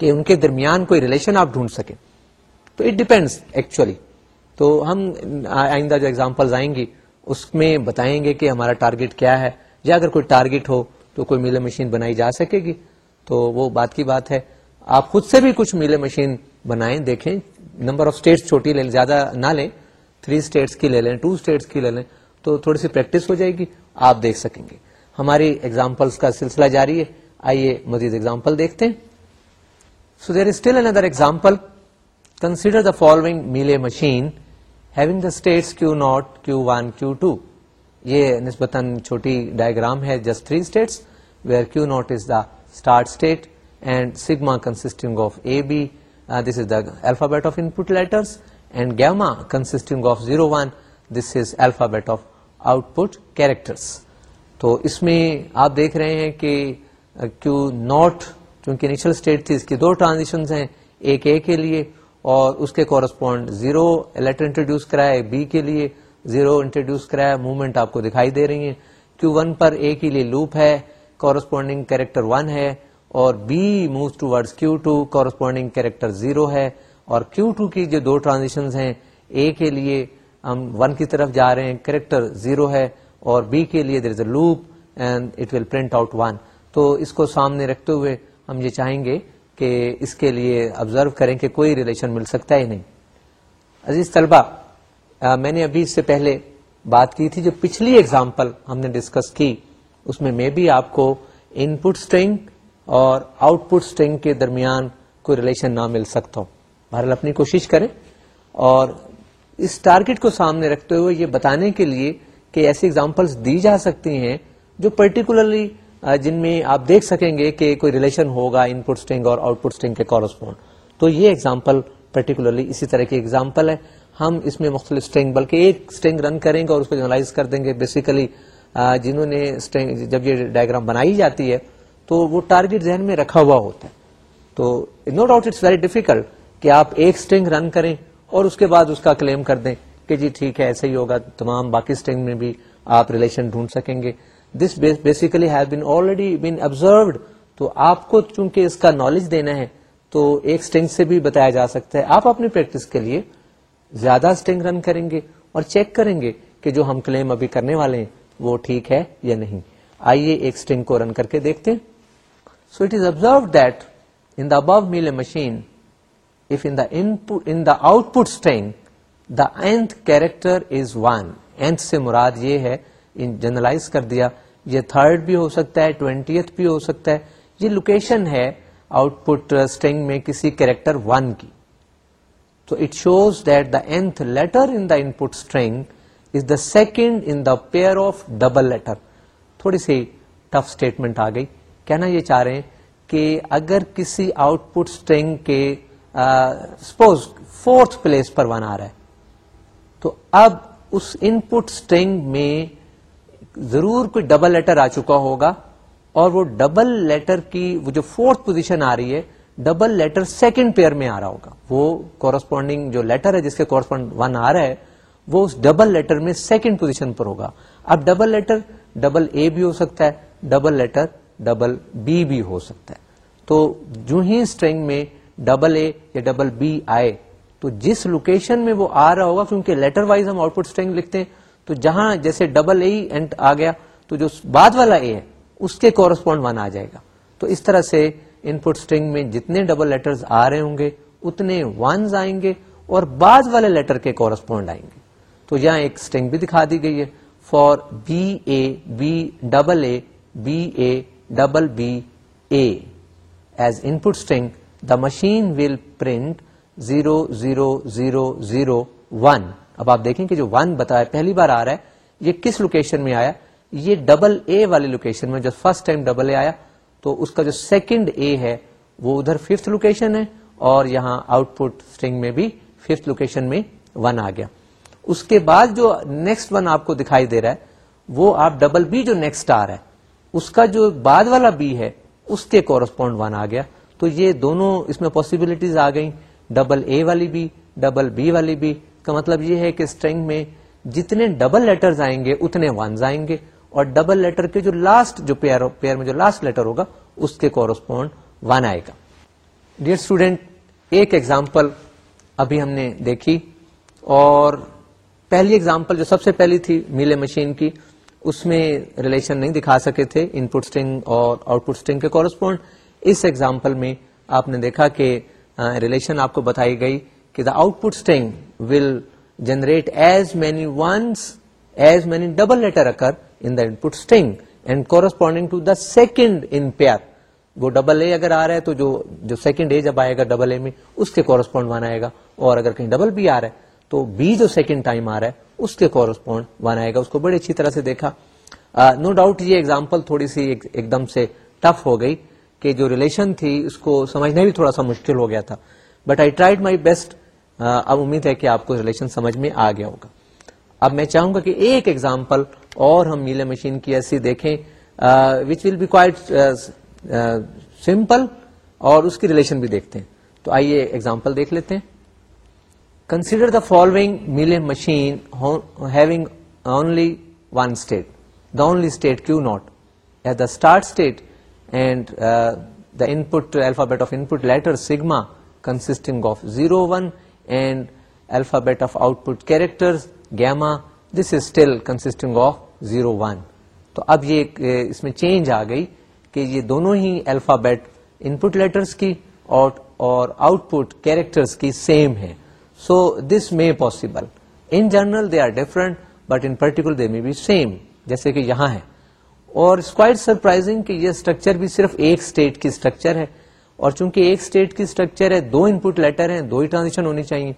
کہ ان کے درمیان کوئی ریلیشن آپ ڈھونڈ سکیں تو اٹ ڈپینڈس ایکچولی تو ہم آئندہ جو ایگزامپل آئیں گی اس میں بتائیں گے کہ ہمارا ٹارگیٹ کیا ہے یا اگر کوئی ٹارگیٹ ہو تو کوئی میلے مشین بنائی جا سکے گی تو وہ بات کی بات ہے آپ خود سے بھی کچھ میلے مشین بنائیں دیکھیں نمبر آف اسٹیٹس چھوٹی لے لیں زیادہ نہ لیں تھری اسٹیٹس کی لے لیں ٹو اسٹیٹس کی لے لیں تو تھوڑی سی پریکٹس ہو جائے گی آپ دیکھ سکیں گے ہماری ایگزامپلس کا سلسلہ جاری ہے آئیے مزید ایگزامپل دیکھتے ہیں so there is still another consider the following Mealy machine having the states q naught q one q two یہ نسبتاً چھوٹی ڈائگرام ہے just three states where q naught is the start state and sigma consisting of a b this is the and of consisting of of zero one this is of output characters. تو اس میں آپ دیکھ رہے ہیں کہ کیو uh, naught چونکہ initial state تھی اس کی دو ٹرانزیشنز ہیں ایک اے کے لیے اور اس کے کورسپونڈ زیرو لیٹر انٹروڈیوس کرایا بی کے لیے زیرو انٹروڈیوس کرایا موومنٹ آپ کو دکھائی دے رہی ہیں کیو ون پر اے کے لیے لوپ ہے کورسپونڈنگ کریکٹر ون ہے اور b moves toward q two corresponding character zero ہے اور کیو ٹو کی جو دو ٹرانزیکشن ہیں اے کے لیے ہم ون کی طرف جا رہے ہیں کریکٹر زیرو ہے اور بی کے لیے there is a loop and it will print out one تو اس کو سامنے رکھتے ہوئے ہم یہ چاہیں گے کہ اس کے لیے آبزرو کریں کہ کوئی ریلیشن مل سکتا ہے نہیں عزیز طلبہ میں نے ابھی اس سے پہلے بات کی تھی جو پچھلی اگزامپل ہم نے ڈسکس کی اس میں میں بھی آپ کو ان پٹ اسٹرنگ اور آؤٹ پٹ اسٹرنگ کے درمیان کوئی ریلیشن نہ مل سکتا ہوں بہرحال اپنی کوشش کریں اور اس ٹارگیٹ کو سامنے رکھتے ہوئے یہ بتانے کے لیے کہ ایسی ایگزامپلس دی جا سکتی ہیں جو پرٹیکولرلی جن میں آپ دیکھ سکیں گے کہ کوئی ریلیشن ہوگا ان پٹ اسٹنگ اور آؤٹ پٹ اسٹنگ کے کورسپونڈ تو یہ ایگزامپل پرٹیکولرلی اسی طرح کی ایگزامپل ہے ہم اس میں مختلف اسٹنگ بلکہ ایک اسٹنگ رن کریں گے اور اس کو جنرلائز کر دیں گے بیسیکلی جنہوں نے جب یہ ڈائگرام بنائی جاتی ہے تو وہ ٹارگیٹ ذہن میں رکھا ہوا ہوتا ہے تو no doubt it's very difficult کہ آپ ایک اسٹنگ رن کریں اور اس کے بعد اس کا کلیم کر دیں کہ جی ٹھیک ہے ایسے ہی ہوگا تمام باقی اسٹنگ میں بھی آپ ریلیشن ڈھونڈ سکیں گے this basically have been observed تو آپ کو چونکہ اس کا نالج دینا ہے تو ایک اسٹنگ سے بھی بتایا جا سکتا ہے آپ اپنی پریکٹس کے لیے زیادہ اسٹنگ رن کریں گے اور چیک کریں گے کہ جو ہم کلیم ابھی کرنے والے ہیں وہ ٹھیک ہے یا نہیں آئیے ایک اسٹنگ کو رن کر کے دیکھتے ہیں so it is observe that in the above Mealy machine if input string the nth character is ونتھ سے مراد یہ ہے ان جنرلائز کر دیا یہ تھرڈ بھی ہو سکتا ہے ٹوینٹی ایتھ بھی ہو سکتا ہے یہ لوکیشن ہے آؤٹ پٹ اسٹینگ میں کسی کیریکٹر ون کی تو it shows that the letter in the input string is the second in the pair of double letter تھوڑی سی ٹف اسٹیٹمنٹ آ گئی کہنا یہ چاہ رہے ہیں کہ اگر کسی آؤٹ پٹ اسٹرنگ کے سپوز فورتھ پلیس پر ون آ رہا ہے تو اب اس ان پٹ اسٹرنگ میں ضرور کوئی ڈبل لیٹر آ چکا ہوگا اور وہ ڈبل لیٹر کی وہ جو فورتھ پوزیشن آ رہی ہے ڈبل لیٹر سیکنڈ پیئر میں آ رہا ہوگا وہ کورسپونڈنگ جو لیٹر ہے جس کے کورسپونڈ ون آ رہا ہے وہ اس ڈبل لیٹر میں سیکنڈ پوزیشن پر ہوگا اب ڈبل لیٹر ڈبل اے بھی ہو سکتا ہے ڈبل لیٹر ڈبل بی بھی ہو سکتا ہے تو جو ہی اسٹرنگ میں ڈبل اے یا ڈبل بی آئے تو جس لوکیشن میں وہ آ رہا ہوگا کیونکہ لیٹر وائز ہم آؤٹ پٹ اسٹرنگ لکھتے ہیں تو جہاں جیسے ڈبل اے اینٹ آ گیا تو جو بعد والا اے ہے اس کے کورسپونڈ ون آ جائے گا تو اس طرح سے ان پٹ اسٹرنگ میں جتنے ڈبل لیٹر آ رہے ہوں گے اتنے ونز آئیں گے اور بعد والے لیٹر کے کورسپونڈ آئیں گے تو یہاں ایک اسٹرنگ بھی دکھا دی گئی ہے for b a b double a a b double b a as input string the machine will print zero zero zero zero one اب آپ دیکھیں کہ جو ون بتایا پہلی بار آ رہا ہے یہ کس لوکیشن میں آیا یہ ڈبل اے والی لوکیشن میں جو فرسٹ ٹائم ڈبل اے آیا تو اس کا جو سیکنڈ اے ہے وہ ادھر ففتھ لوکیشن ہے اور یہاں آؤٹ پٹ اسٹرنگ میں بھی ففتھ لوکیشن میں ون آ گیا اس کے بعد جو نیکسٹ ون آپ کو دکھائی دے رہا ہے وہ آپ ڈبل بی جو نیکسٹ آ رہا ہے اس کا جو بعد والا بی ہے اس کے کورسپونڈ ون آ گیا تو یہ دونوں اس میں پاسبلٹیز آ گئی ڈبل اے والی بی ڈبل بی والی بی کا مطلب یہ ہے کہ اسٹرینگ میں جتنے ڈبل لیٹرز آئیں گے اتنے ونز آئیں گے اور ڈبل لیٹر کے جو لاسٹ جو پیئر پیئر میں جو لاسٹ لیٹر ہوگا اس کے کورسپونڈ ون آئے گا ڈیئر اسٹوڈینٹ ایک ایگزامپل ابھی ہم نے دیکھی اور پہلی ایگزامپل جو سب سے پہلی تھی میلے مشین کی اس میں ریلیشن نہیں دکھا سکے تھے ان پٹ اسٹنگ اور آؤٹ پٹ اسٹنگ کے کورسپونڈ اس ایگزامپل میں آپ نے دیکھا کہ ریلیشن آپ کو بتائی گئی کہ the output string will generate as many ones as many double letter occur in input and corresponding to the second in pair وہ ڈبل اے اگر آ رہا ہے تو جو جو سیکنڈ اے جب آئے گا ڈبل اے میں اس کے کورسپونڈ آئے گا اور اگر کہیں ڈبل بی آ رہا ہے تو بی جو سیکنڈ ٹائم آ رہا ہے اس اس کے کورسپونڈ ون آئے گا کو بڑی اچھی طرح سے دیکھا نو ڈاؤٹ یہ ایگزامپل تھوڑی سی ایک دم سے ٹف ہو گئی کہ جو ریلیشن تھی اس کو سمجھنا بھی تھوڑا سا مشکل ہو گیا تھا but I tried my best اب امید ہے کہ آپ کو ریلیشن سمجھ میں آ گیا ہوگا اب میں چاہوں گا کہ ایک ایگزامپل اور ہم نیلے مشین کی ایسی دیکھیں وچ ول بی سمپل اور اس کی ریلیشن بھی دیکھتے ہیں تو آئیے ایگزامپل دیکھ لیتے ہیں consider the following Mealy having only one state the only state q naught at the start state and the input alphabet of input letter sigma consisting of zero one and alphabet of output character gamma this is still consisting of zero one تو اب یہ اس میں change آ گئی کہ یہ دونوں ہی الفابیٹ ان پٹ لیٹرس کی اور آؤٹ پٹ کیریکٹرس کی سیم ہیں so this may possible in general they are different but in particular they may be same جیسے کہ یہاں ہے اور سرپرائزنگ کہ یہ اسٹرکچر بھی صرف ایک اسٹیٹ کی اسٹرکچر ہے اور چونکہ ایک اسٹیٹ کی اسٹرکچر ہے دو ان پٹ لیٹر ہیں دو ہی ٹرانزیشن ہونی چاہیے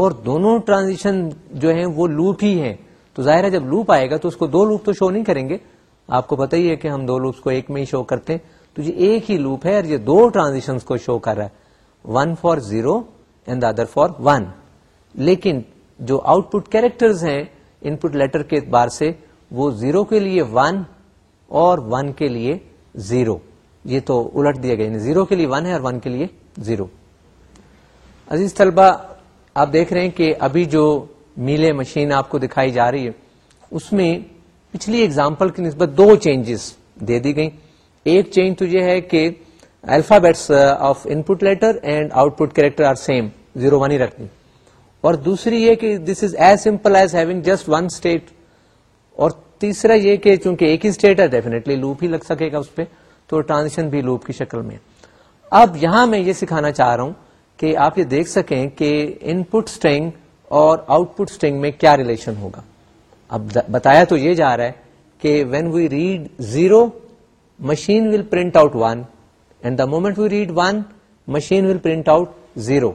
اور دونوں ٹرانزیشن جو ہیں وہ لوپ ہی ہیں تو ظاہر ہے جب لوپ آئے گا تو اس کو دو لوپ تو شو نہیں کریں گے آپ کو پتہ ہی ہے کہ ہم دو لوپس کو ایک میں ہی شو کرتے ہیں تو یہ ایک ہی لوپ ہے اور یہ دو ٹرانزیشن کو شو کر رہا ہے one for zero and the other for one لیکن جو output character input letter کے اعتبار سے وہ زیرو کے لیے ون اور ون کے لیے زیرو یہ تو الٹ دیا گیا زیرو یعنی کے لیے ون ہے اور ون کے لیے زیرو عزیز طلبا آپ دیکھ رہے ہیں کہ ابھی جو میلے مشین آپ کو دکھائی جا رہی ہے اس میں پچھلی اگزامپل کی نسبت دو چینجز دے دی گئی ایک چینج تو یہ ہے کہ alphabets of input letter and output character are same zero one ہی رکھنی اور دوسری یہ کہ this is as simple as having just one state اور تیسرا یہ کہ چونکہ ایک ہی اسٹیٹ ہے ڈیفینیٹلی لوپ ہی لگ سکے گا اس پہ تو ٹرانزیشن بھی لوپ کی شکل میں اب یہاں میں یہ سکھانا چاہ رہا ہوں کہ آپ یہ دیکھ سکیں کہ ان پٹ اسٹرنگ اور آؤٹ پٹ اسٹرنگ میں کیا ریلیشن ہوگا اب بتایا تو یہ جا رہا ہے کہ when we read zero machine will print out one and the moment we read one machine will print out zero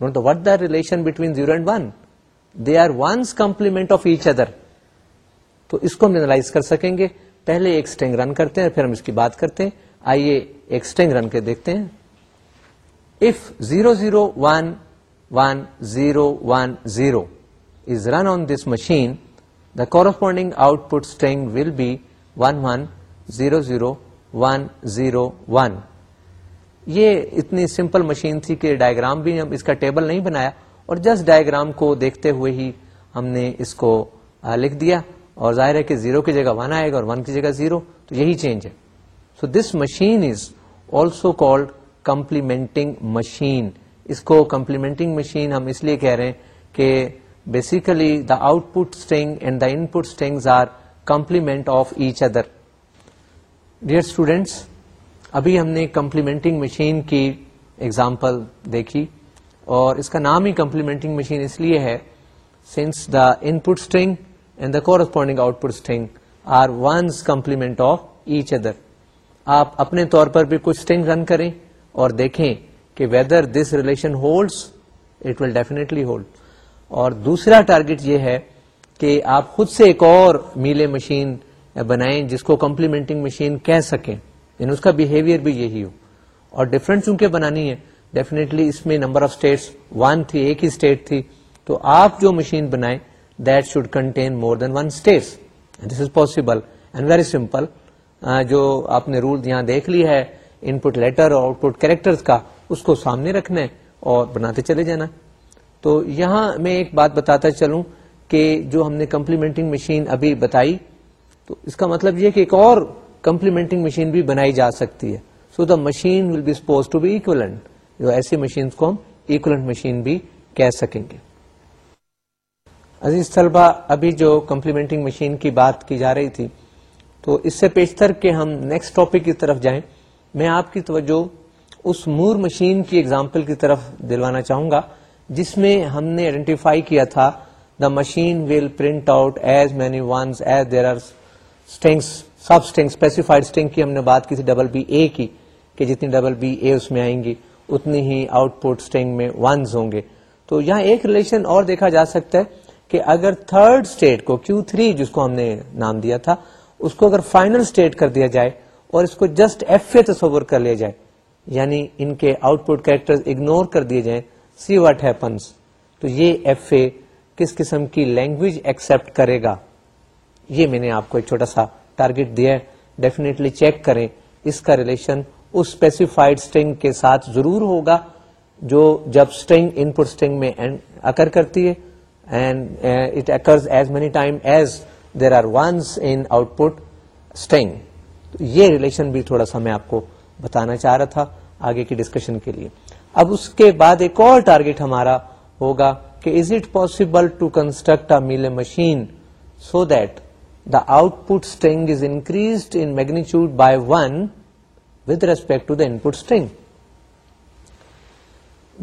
note what the relation between zero and one they are one's complement of each other تو اس کو ہم این کر سکیں گے پہلے ایک اسٹینگ رن کرتے ہیں پھر ہم اس کی بات کرتے ہیں آئیے ایک اسٹینگ رن کے دیکھتے ہیں if zero zero zero zero one one one is run on this machine the corresponding output string will be one one zero zero one zero one یہ اتنی سمپل مشین تھی کہ ڈائگرام بھی ہم اس کا ٹیبل نہیں بنایا اور جس ڈائگرام کو دیکھتے ہوئے ہی ہم نے اس کو لکھ دیا اور ظاہر ہے کہ زیرو کی جگہ ون آئے گا اور ون کی جگہ زیرو تو یہی چینج ہے so this machine is also called complementing machine اس کو کمپلیمنٹنگ مشین ہم اس لیے کہہ رہے ہیں کہ basically the output string and the input strings are complement of each other dear students ابھی ہم نے کمپلیمنٹنگ مشین کی ایگزامپل دیکھی اور اس کا نام ہی کمپلیمنٹنگ مشین اس لیے ہے since the input string and the corresponding output string are one's complement of each other آپ اپنے طور پر بھی کچھ اسٹرنگ رن کریں اور دیکھیں کہ whether this relation holds it will definitely hold اور دوسرا ٹارگیٹ یہ ہے کہ آپ خود سے ایک اور میلے مشین بنائیں جس کو کمپلیمنٹنگ مشین کہہ سکیں یعنی اس کا بہیویئر بھی یہی ہو اور ڈفرنٹ چونکہ بنانی ہے اس میں نمبر آف ون تھی ایک ہی اسٹیٹ تھی تو آپ جو مشین بنائے سمپل جو آپ نے رول یہاں دیکھ لی ہے ان پٹ لیٹر اور آؤٹ پٹ کیریکٹر کا اس کو سامنے رکھنا ہے اور بناتے چلے جانا تو یہاں میں ایک بات بتاتا چلوں کہ جو ہم نے کمپلیمنٹنگ مشین ابھی بتائی تو اس کا مطلب یہ کہ ایک اور کمپلیمنٹنگ مشین بھی بنائی جا سکتی ہے so the machine will be suppose to be جو ایسی مشین کو ہم مشین بھی کہہ سکیں گے عزیز ابھی جو کمپلیمنٹنگ مشین کی کی بات جا رہی تھی تو اس سے پیشتر کے ہم نیکسٹ ٹاپک کی طرف جائیں میں آپ کی توجہ اس مور مشین کی اگزامپل کی طرف دلوانا چاہوں گا جس میں ہم نے آئیڈینٹیفائی کیا تھا the machine will print out as many ones as there strings substring specified string کی ہم نے بات کی تھی ڈبل بی اے کی کہ جتنی ڈبل بی اے اس میں آئیں گی اتنی ہی آؤٹ پٹ اسٹنگ میں ونز ہوں گے تو یہاں ایک ریلیشن اور دیکھا جا سکتا ہے کہ اگر تھرڈ اسٹیٹ کو کیو تھری جس کو ہم نے نام دیا تھا اس کو اگر فائنل اسٹیٹ کر دیا جائے اور اس کو جسٹ ایف اے تصور کر لیا جائے یعنی ان کے آؤٹ پٹ کریکٹر اگنور کر دیے جائیں سی واٹ ہیپنس تو یہ ایف اے کس قسم کی لینگویج ایکسپٹ کرے گا یہ میں نے آپ کو ایک چھوٹا سا ٹارگیٹ دیا ہے ڈیفینیٹلی چیک کریں اس کا ریلیشن اس اسپیسیفائڈ کے ساتھ ضرور ہوگا جو جب اسٹرنگ ان پٹ میں اکر کرتی ہے and it occurs as as many time there are ones in output string یہ ریلیشن بھی تھوڑا سا میں آپ کو بتانا چاہ رہا تھا آگے کی ڈسکشن کے لیے اب اس کے بعد ایک اور ٹارگیٹ ہمارا ہوگا کہ is it possible to construct a Mealy machine so that the output string is increase in magnitude by one with respect to the input string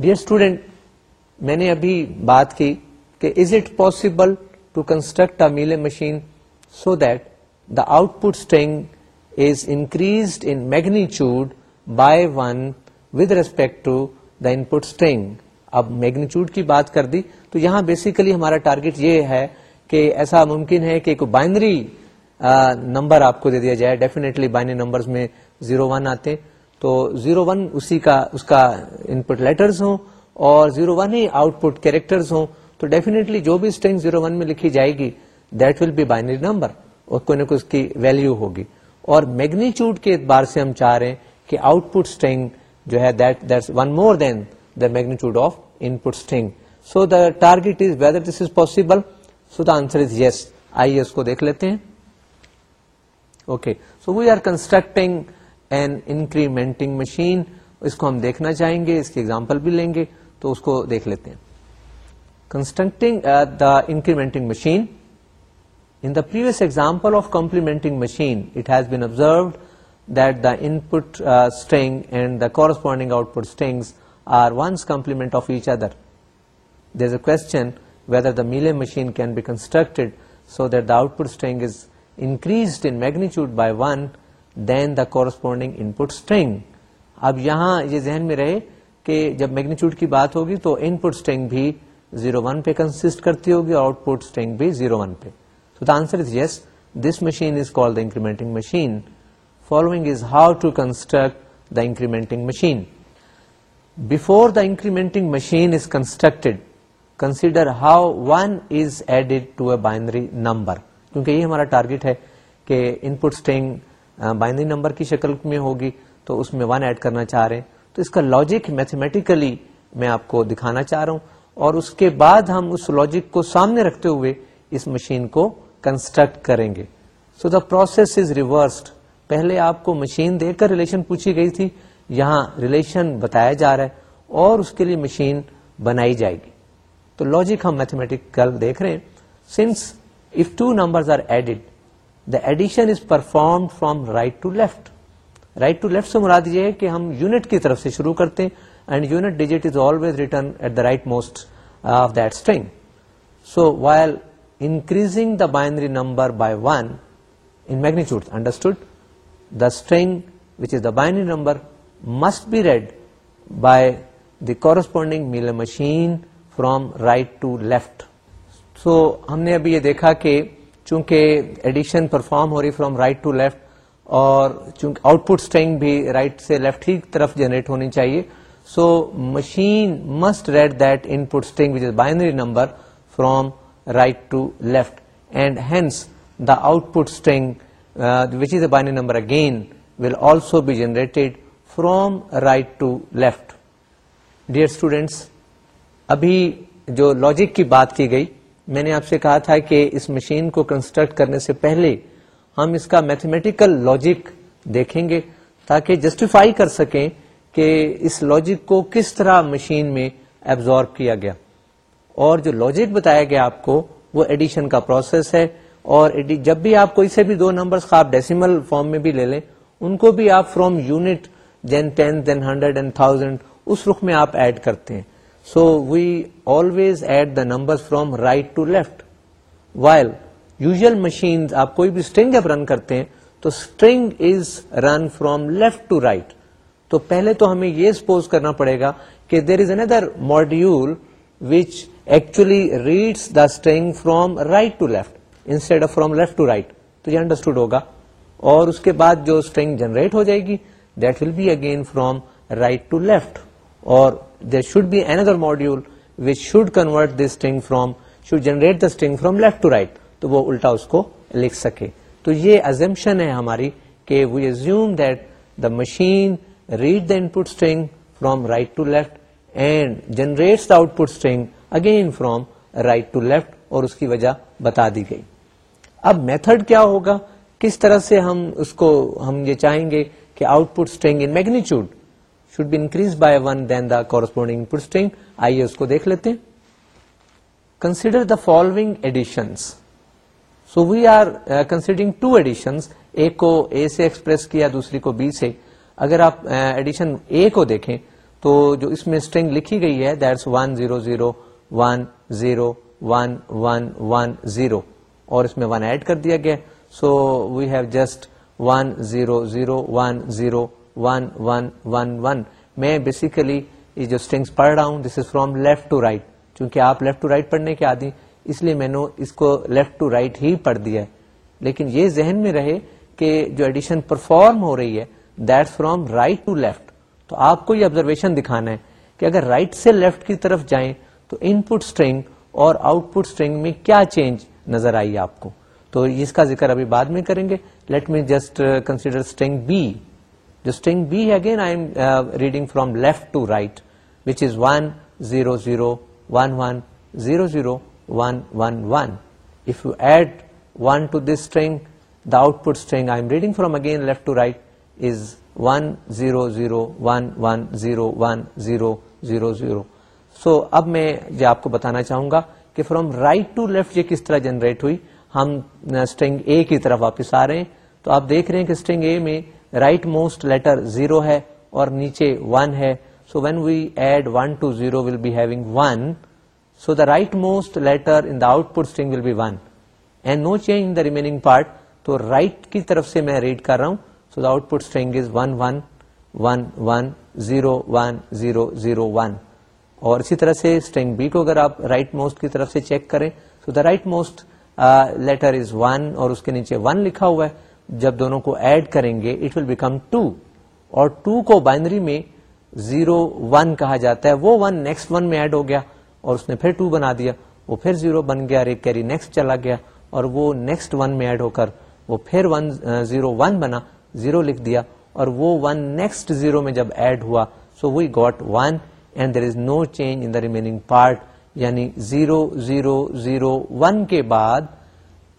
dear student میں نے ابھی بات کی کہ is it possible to construct a Mealy machine so that the output string is increased in magnitude by one with respect to the داپ string اب magnitude کی بات کر دی تو یہاں بیسیکلی ہمارا ٹارگیٹ یہ ہے کہ ایسا ممکن ہے کہ ایک بائنری نمبر آپ کو دے دیا جائے ڈیفینے میں زیرو ون آتے تو زیرو ون اسی کا اس کا ان پٹ لیٹرز ہوں اور زیرو ون ہی آؤٹ پٹ کیریکٹر ہوں تو ڈیفینیٹلی جو بھی اسٹینگ زیرو ون میں لکھی جائے گی that will be binary number اور کوئی نہ کوئی اس کی ویلو ہوگی اور میگنیچیوڈ کے اعتبار سے ہم چاہ رہے ہیں کہ آؤٹ پٹ اسٹینگ جو ہے more than the magnitude of input string so the target is whether this is possible so the answer is yes آئیے اس کو دیکھ لیتے ہیں okay so we are constructing an incrementing machine اس کو ہم دیکھنا چاہیں گے اس کی ایگزامپل بھی لیں گے تو اس کو دیکھ لیتے ہیں constructing the incrementing machine in the previous example of complementing machine it has been observed that the input string and the corresponding output string one's complement of each other this a کون whether the Mealy machine can be constructed so that the output string increase in magnitude than the corresponding input string اب یہاں یہ ذہن میں رہے کہ جب magnitude کی بات ہوگی تو ان پٹ اسٹینگ بھی زیرو ون پہ کنسٹ کرتی ہوگی اور آؤٹ پٹ اسٹرینگ بھی زیرو ون پہ the answer is yes this machine is call the incrementing machine following is how to construct the incrementing machine before the incrementing machine is constructed consider how one is added to a binary number کیونکہ یہ ہمارا target ہے کہ input string binary number کی شکل میں ہوگی تو اس میں ون ایڈ کرنا چاہ رہے ہیں تو اس کا لاجک میتھمیٹیکلی میں آپ کو دکھانا چاہ رہا ہوں اور اس کے بعد ہم اس لاجک کو سامنے رکھتے ہوئے اس مشین کو کنسٹرکٹ کریں گے so the process is reversed پہلے آپ کو مشین دے کر ریلیشن پوچھی گئی تھی یہاں ریلیشن بتایا جا رہا ہے اور اس کے لیے مشین بنائی جائے گی تو لاجک ہم میتھمیٹیکل دیکھ رہے ہیں since if two number are added the addition is perform from right to left right to left سے مراد یہ ہے کہ ہم یونٹ کی طرف سے شروع کرتے ہیں and unit is always written at the right most of that string so while increasing the binary number by one in magnitude understood the string which is the binary number must be read by the corresponding Mealy machine from right to left so ہم نے ابھی یہ دیکھا کہ چونکہ addition perform ہو رہی from right to left اور چونکہ آؤٹ پٹ اسٹرینگ بھی رائٹ سے لیفٹ ہی طرف جنریٹ ہونی چاہیے so machine must read that input string which is binary number from right to left and hence the output اسٹ which is a binary number again will also be generate from right to left dear students ابھی جو logic کی بات کی گئی میں نے آپ سے کہا تھا کہ اس مشین کو کنسٹرکٹ کرنے سے پہلے ہم اس کا میتھمیٹیکل لاجک دیکھیں گے تاکہ جسٹیفائی کر سکیں کہ اس لاجک کو کس طرح مشین میں ایبزارب کیا گیا اور جو لاجک بتایا گیا آپ کو وہ ایڈیشن کا پروسیس ہے اور جب بھی آپ کوئی سے بھی دو نمبر خواب ڈیسیمل فارم میں بھی لے لیں ان کو بھی آپ from unit then ten then hundred and thousand اس رخ میں آپ ایڈ کرتے ہیں so we always add the number from right to left while usual machines run کرتے ہیں تو string is run from left to right تو پہلے تو ہمیں یہ سپوز کرنا پڑے گا کہ there is another module which actually reads the string from right to left instead of from left to right تو یہ انڈرسٹوڈ ہوگا اور اس کے بعد جو اسٹرنگ جنریٹ ہو جائے گی that will be again from right to left اور دیر شوڈ بی ش module which should convert this string from should generate the string from left to right تو وہ الٹا اس کو لکھ سکے تو یہ ازمپشن ہے ہماری کہ we assume that the machine read the input string from right to left and generate the output string again from right to left اور اس کی وجہ بتا دی گئی اب میتھڈ کیا ہوگا کس طرح سے ہم اس کو ہم یہ چاہیں گے کہ output putting in magnitude should be increased by 1 than the corresponding input string آئیے اس کو دیکھ لیتے ہیں consider the following additions so we are considering two addition ایک کو اے سے ایکسپریس کیا دوسری کو بی سے اگر آپ ایڈیشن اے کو دیکھیں تو جو اس میں اسٹرنگ لکھی گئی ہے that's one zero zero one zero one one one zero اور اس میں ون ایڈ کر دیا گیا so we have just one zero zero one zero one one one one میں بیسیکلی یہ جو اسٹرنگس پڑھ رہا ہوں this is from left to right چونکہ آپ لیفٹ ٹو رائٹ پڑھنے کے عادی اس لیے میں نے اس کو لیفٹ ٹو رائٹ ہی پڑھ دیا ہے لیکن یہ ذہن میں رہے کہ جو ایڈیشن پرفارم ہو رہی ہے that from right to left تو آپ کو یہ آبزرویشن دکھانا ہے کہ اگر رائٹ right سے لیفٹ کی طرف جائیں تو ان پٹ اسٹرنگ اور آؤٹ پٹ اسٹرنگ میں کیا چینج نظر آئی آپ کو تو اس کا ذکر ابھی بعد میں کریں گے let me just consider string B out again left to right is one zero zero one one zero one zero zero zero so اب میں یہ آپ کو بتانا چاہوں گا کہ فرام رائٹ ٹو لیفٹ یہ کس طرح جنریٹ ہوئی ہم اسٹرنگ اے کی طرف واپس آ رہے ہیں تو آپ دیکھ رہے ہیں کہ اسٹرنگ اے میں رائٹ موسٹ لیٹر زیرو ہے اور نیچے ون ہے so when we add one to zero will be having one so the right most letter in the output string will be one and no change the remaining part تو right کی طرف سے میں read کر رہا ہوں so the output string is one one one one zero one zero zero one اور اسی طرح سے اسٹرینگ بی کو اگر آپ رائٹ موسٹ کی طرف سے چیک کریں so the right most letter is one اور اس کے نیچے ون لکھا ہوا ہے جب دونوں کو ایڈ کریں گے اٹ ول بیکم ٹو اور ٹو کو بائنری میں زیرو ون کہا جاتا ہے وہ ون نیکسٹ ون میں ایڈ ہو گیا اور اس نے پھر ٹو بنا دیا وہ پھر زیرو بن گیا اور ایک کیری نیکسٹ چلا گیا اور وہ نیکسٹ ون میں ایڈ ہو کر وہ پھر ون ون زیرو زیرو بنا لکھ دیا اور وہ ون نیکسٹ زیرو میں جب ایڈ ہوا so we got one and there is no change in the remaining part یعنی زیرو زیرو زیرو ون کے بعد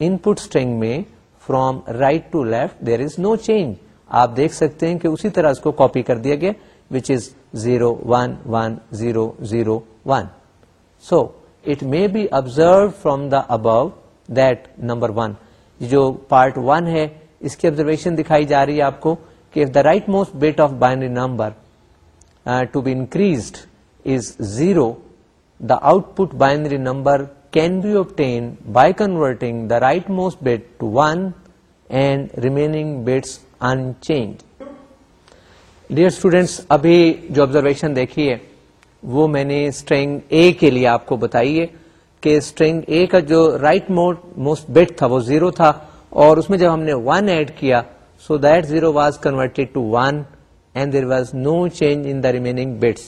ان پٹ اسٹرنگ میں from right to left there is no change آپ دیکھ سکتے ہیں کہ اسی طرح اس کو کاپی کر دیا گیا which is zero one one zero zero one so it may be observe from the above that number one جو پارٹ ون ہے اس کی آبزرویشن دکھائی جا رہی ہے آپ کو کہ the right most bit of binary number to be increased is zero the output binary number A کا جو رائٹ موسٹ بٹ تھا وہ زیرو تھا اور اس میں جب ہم نے ون ایڈ کیا so that zero was converted to one and there was no change in remaining bits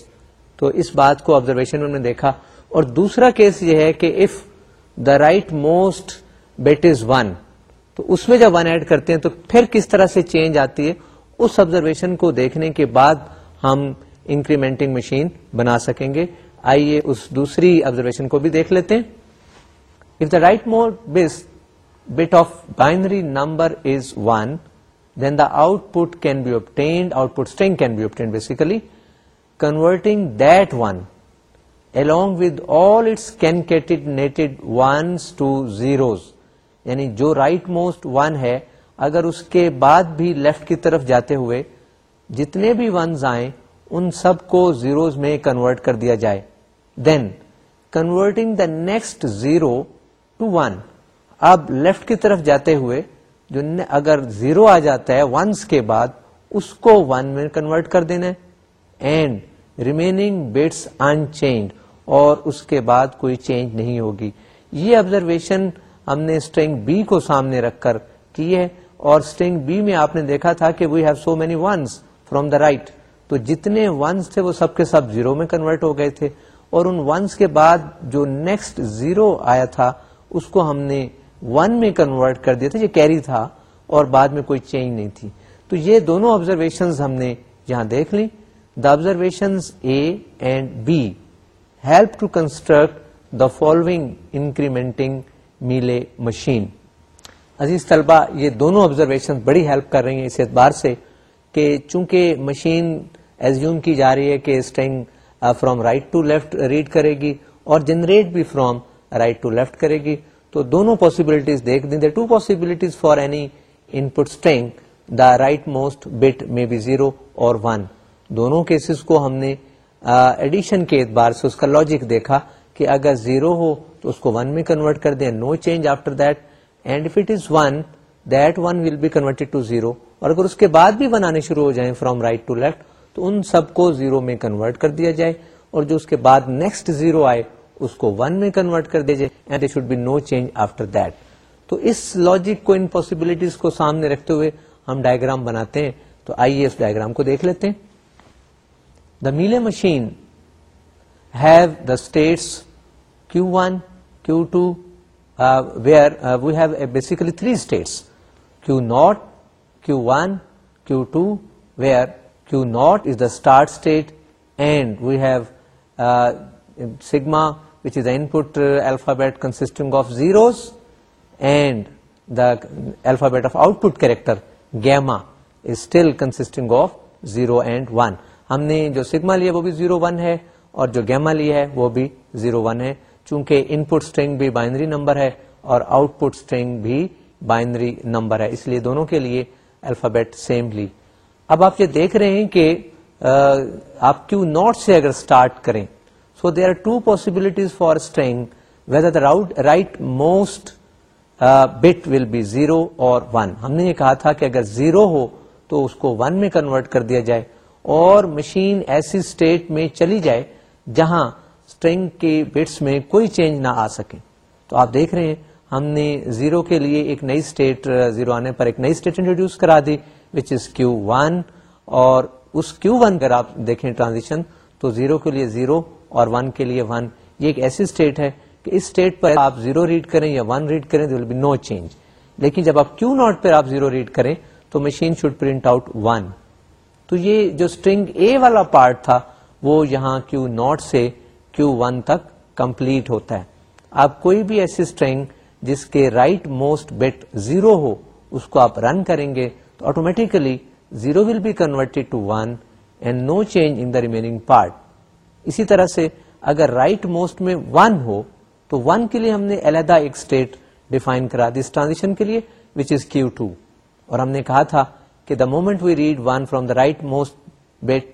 تو اس بات کو آبزرویشن میں دیکھا اور دوسرا کیس یہ ہے کہ if the right most bit is one تو اس میں جب ون ایڈ کرتے ہیں تو پھر کس طرح سے چینج آتی ہے اس آبزرویشن کو دیکھنے کے بعد ہم انکریمنٹنگ مشین بنا سکیں گے آئیے اس دوسری آبزرویشن کو بھی دیکھ لیتے ہیں if the right base bit of binary number is one then the output can be obtained output string can be obtained basically converting that one along with all its concatenated ones to zeros یعنی جو right most one ہے اگر اس کے بعد بھی left کی طرف جاتے ہوئے جتنے بھی ونز آئیں ان سب کو زیروز میں کنورٹ کر دیا جائے then converting the next zero to one اب لیفٹ کی طرف جاتے ہوئے جو اگر زیرو آ جاتا ہے ونس کے بعد اس کو ون میں کنورٹ کر دینا and remaining bits unchanged اور اس کے بعد کوئی چینج نہیں ہوگی یہ آبزرویشن ہم نے اسٹرنگ بی کو سامنے رکھ کر کی ہے اور اسٹرنگ بی میں آپ نے دیکھا تھا کہ we have so many ones from the right تو جتنے ونس تھے وہ سب کے سب زیرو میں کنورٹ ہو گئے تھے اور ان ونس کے بعد جو نیکسٹ زیرو آیا تھا اس کو ہم نے ون میں کنورٹ کر دیا تھا یہ کیری تھا اور بعد میں کوئی چینج نہیں تھی تو یہ دونوں آبزرویشن ہم نے یہاں دیکھ لیں observations A and B help to construct the following incrementing Mealy machine عزیز طلبہ یہ دونوں آبزرویشن بڑی ہیلپ کر رہی ہیں اس اعتبار سے کہ چونکہ مشین ایزیوم کی جا رہی ہے کہ string from right to left read کرے گی اور جنریٹ بھی فرام رائٹ ٹو لیفٹ کرے گی تو دونوں پاسبلٹیز دیکھ دیں گے two possibilities for any input string the right most bit may be zero اور ون دونوں کیسز کو ہم نے ایڈیشن کے اعتبار سے اس کا لاجک دیکھا کہ اگر زیرو ہو تو اس کو ون میں کنورٹ کر دیں no change after that and if it is one that one will be converted to zero اور اگر اس کے بعد بھی بنانے شروع ہو جائیں فرام رائٹ ٹو لیفٹ تو ان سب کو زیرو میں کنورٹ کر دیا جائے اور جو اس کے بعد نیکسٹ زیرو آئے اس کو ون میں کنورٹ کر دیا جائے and should be no change after that تو اس لاجک کو ان پاسبلٹیز کو سامنے رکھتے ہوئے ہم ڈائگرام بناتے ہیں تو آئیے اس ڈائگرام کو دیکھ لیتے ہیں The Miele machine have the states Q1, Q2, uh, where uh, we have uh, basically three states, Q0, Q1, Q2, where Q0 is the start state, and we have sigma, which is the input alphabet consisting of zeros, and the alphabet of output character gamma is still consisting of 0 and 1. ہم نے جو sigma لیا وہ بھی zero one ہے اور جو گیما لیا ہے وہ بھی زیرو ون ہے چونکہ ان پٹ اسٹرنگ بھی بائنری نمبر ہے اور آؤٹ پٹ اسٹرنگ بھی بائنری نمبر ہے اس لیے دونوں کے لیے الفابیٹ سیم لی اب آپ یہ دیکھ رہے ہیں کہ آپ کیو ناٹ سے اگر اسٹارٹ کریں so they are two possibilities for string whether the right right most bit will be zero اور ون ہم نے یہ کہا تھا کہ اگر زیرو ہو تو اس کو ون میں کنورٹ کر دیا جائے اور مشین ایسی اسٹیٹ میں چلی جائے جہاں کے بٹس میں کوئی چینج نہ آ سکے تو آپ دیکھ رہے ہیں ہم نے زیرو کے لیے ایک نئی اسٹیٹ زیرو آنے پر ایک نئی اسٹیٹ انٹروڈیوس کرا دی وچ از کیو ون اور اس کیو ون اگر آپ دیکھیں ٹرانزیشن تو زیرو کے لیے زیرو اور ون کے لیے ون یہ ایک ایسی اسٹیٹ ہے کہ اس اسٹیٹ پر آپ زیرو ریڈ کریں یا ون ریڈ کریں ول بی نو چینج لیکن جب آپ کیو ناٹ پر آپ زیرو ریڈ کریں تو machine should print out one تو یہ جو اسٹرنگ اے والا پارٹ تھا وہ یہاں کیو ناٹ سے کیو ون تک کمپلیٹ ہوتا ہے آپ کوئی بھی ایسی اسٹرنگ جس کے رائٹ موسٹ بٹ زیرو ہو اس کو آپ رن کریں گے تو automatically zero will be converted to one and no change in the remaining part اسی طرح سے اگر رائٹ موسٹ میں ون ہو تو ون کے لیے ہم نے علیحدہ ایک اسٹیٹ ڈیفائن کرا دی اس ٹرانزیشن کے لیے وچ از کیو ٹو اور ہم نے کہا تھا کہ the moment we read one from the right most bit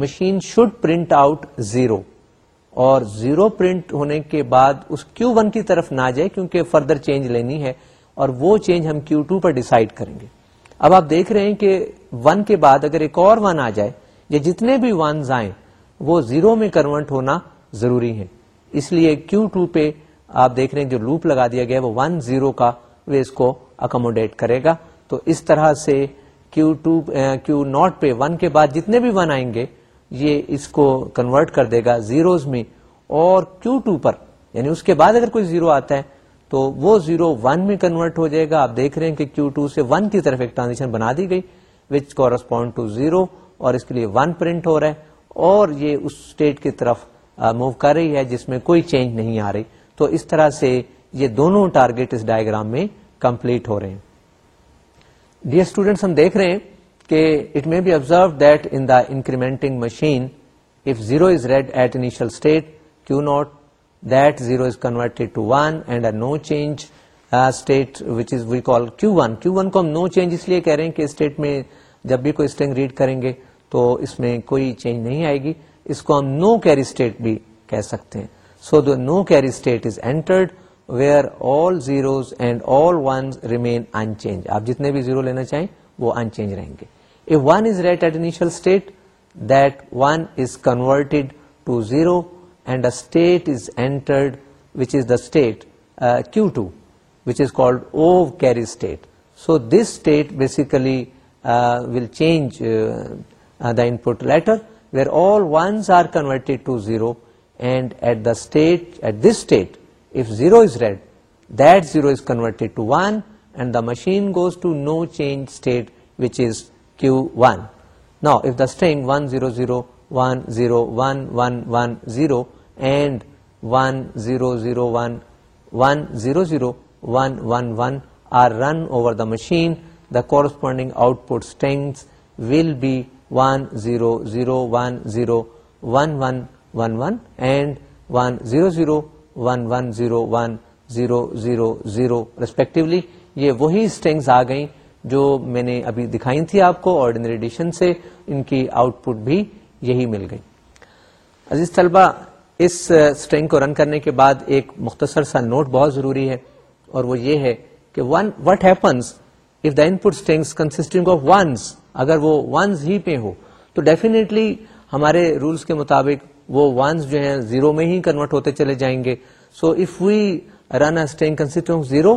machine should print out zero اور زیرو پرنٹ ہونے کے بعد اس کیو ون کی طرف نہ جائے کیونکہ فردر چینج چینج لینی ہے اور وہ ہم کیو ٹو پر کریں گے اب آپ دیکھ رہے ہیں کہ ون ون کے بعد اگر ایک اور آ جائے یا جتنے بھی ونز آئیں وہ زیرو میں کنورٹ ہونا ضروری ہے اس لیے کیو ٹو پہ آپ دیکھ رہے ہیں جو لوپ لگا دیا گیا وہ ون زیرو کا اس کو اکوموڈیٹ کرے گا تو اس طرح سے کیو ٹو کیو ناٹ پہ ون کے بعد جتنے بھی ون آئیں گے یہ اس کو کنورٹ کر دے گا زیروز میں اور کیو ٹو پر یعنی اس کے بعد اگر کوئی زیرو آتا ہے تو وہ زیرو ون میں کنورٹ ہو جائے گا آپ دیکھ رہے ہیں کہ کیو ٹو سے ون کی طرف ایک ٹرانزیکشن بنا دی گئی وچ کورسپونڈ ٹو زیرو اور اس کے لیے ون پرنٹ ہو رہا ہے اور یہ اس اسٹیٹ کی طرف موو کر رہی ہے جس میں کوئی چینج نہیں آ رہی تو اس طرح سے یہ دونوں ٹارگیٹ اس ڈائگرام میں کمپلیٹ ہو رہے ہیں ڈیئر اسٹوڈینٹس ہم دیکھ رہے ہیں کہ it may be observe that in the incrementing machine if zero is read at initial state Q naught that zero is converted to one and a no change state which is we call Q one Q one کو ہم no change اس لیے کہہ رہے ہیں کہ state میں جب بھی کوئی اسٹنگ ریڈ کریں گے تو اس میں کوئی چینج نہیں آئے گی اس کو ہم نو کیری اسٹیٹ بھی کہہ سکتے ہیں so the no carry state is entered where all zeros and all one remain unchanged آپ جتنے بھی زیرو لینا چاہیں وہ ان چینج رہیں گے if one one is is is is read at state state state that converted to zero and a entered which the Q two which is called O carry state so this state basically will change the input letter where all ones are converted to zero and at the state at this state machine goes to no change state the one zero zero zero zero run over the machine the corresponding output will be one zero zero one zero one zero zero one one zero one zero zero zero یہ وہی اسٹینگز آ گئیں جو میں نے ابھی دکھائی تھی آپ کو آرڈینری ایڈیشن سے ان کی آؤٹ پٹ بھی یہی مل گئی عزیز طلبا اس اسٹینگ کو رن کرنے کے بعد ایک مختصر سا نوٹ بہت ضروری ہے اور وہ یہ ہے کہ one what happens if the input strings consisting of ones اگر وہ ونس ہی پہ ہو تو ڈیفینیٹلی ہمارے رولس کے مطابق وہ ونس جو ہیں زیرو میں ہی کنورٹ ہوتے چلے جائیں گے سو if we run ring zero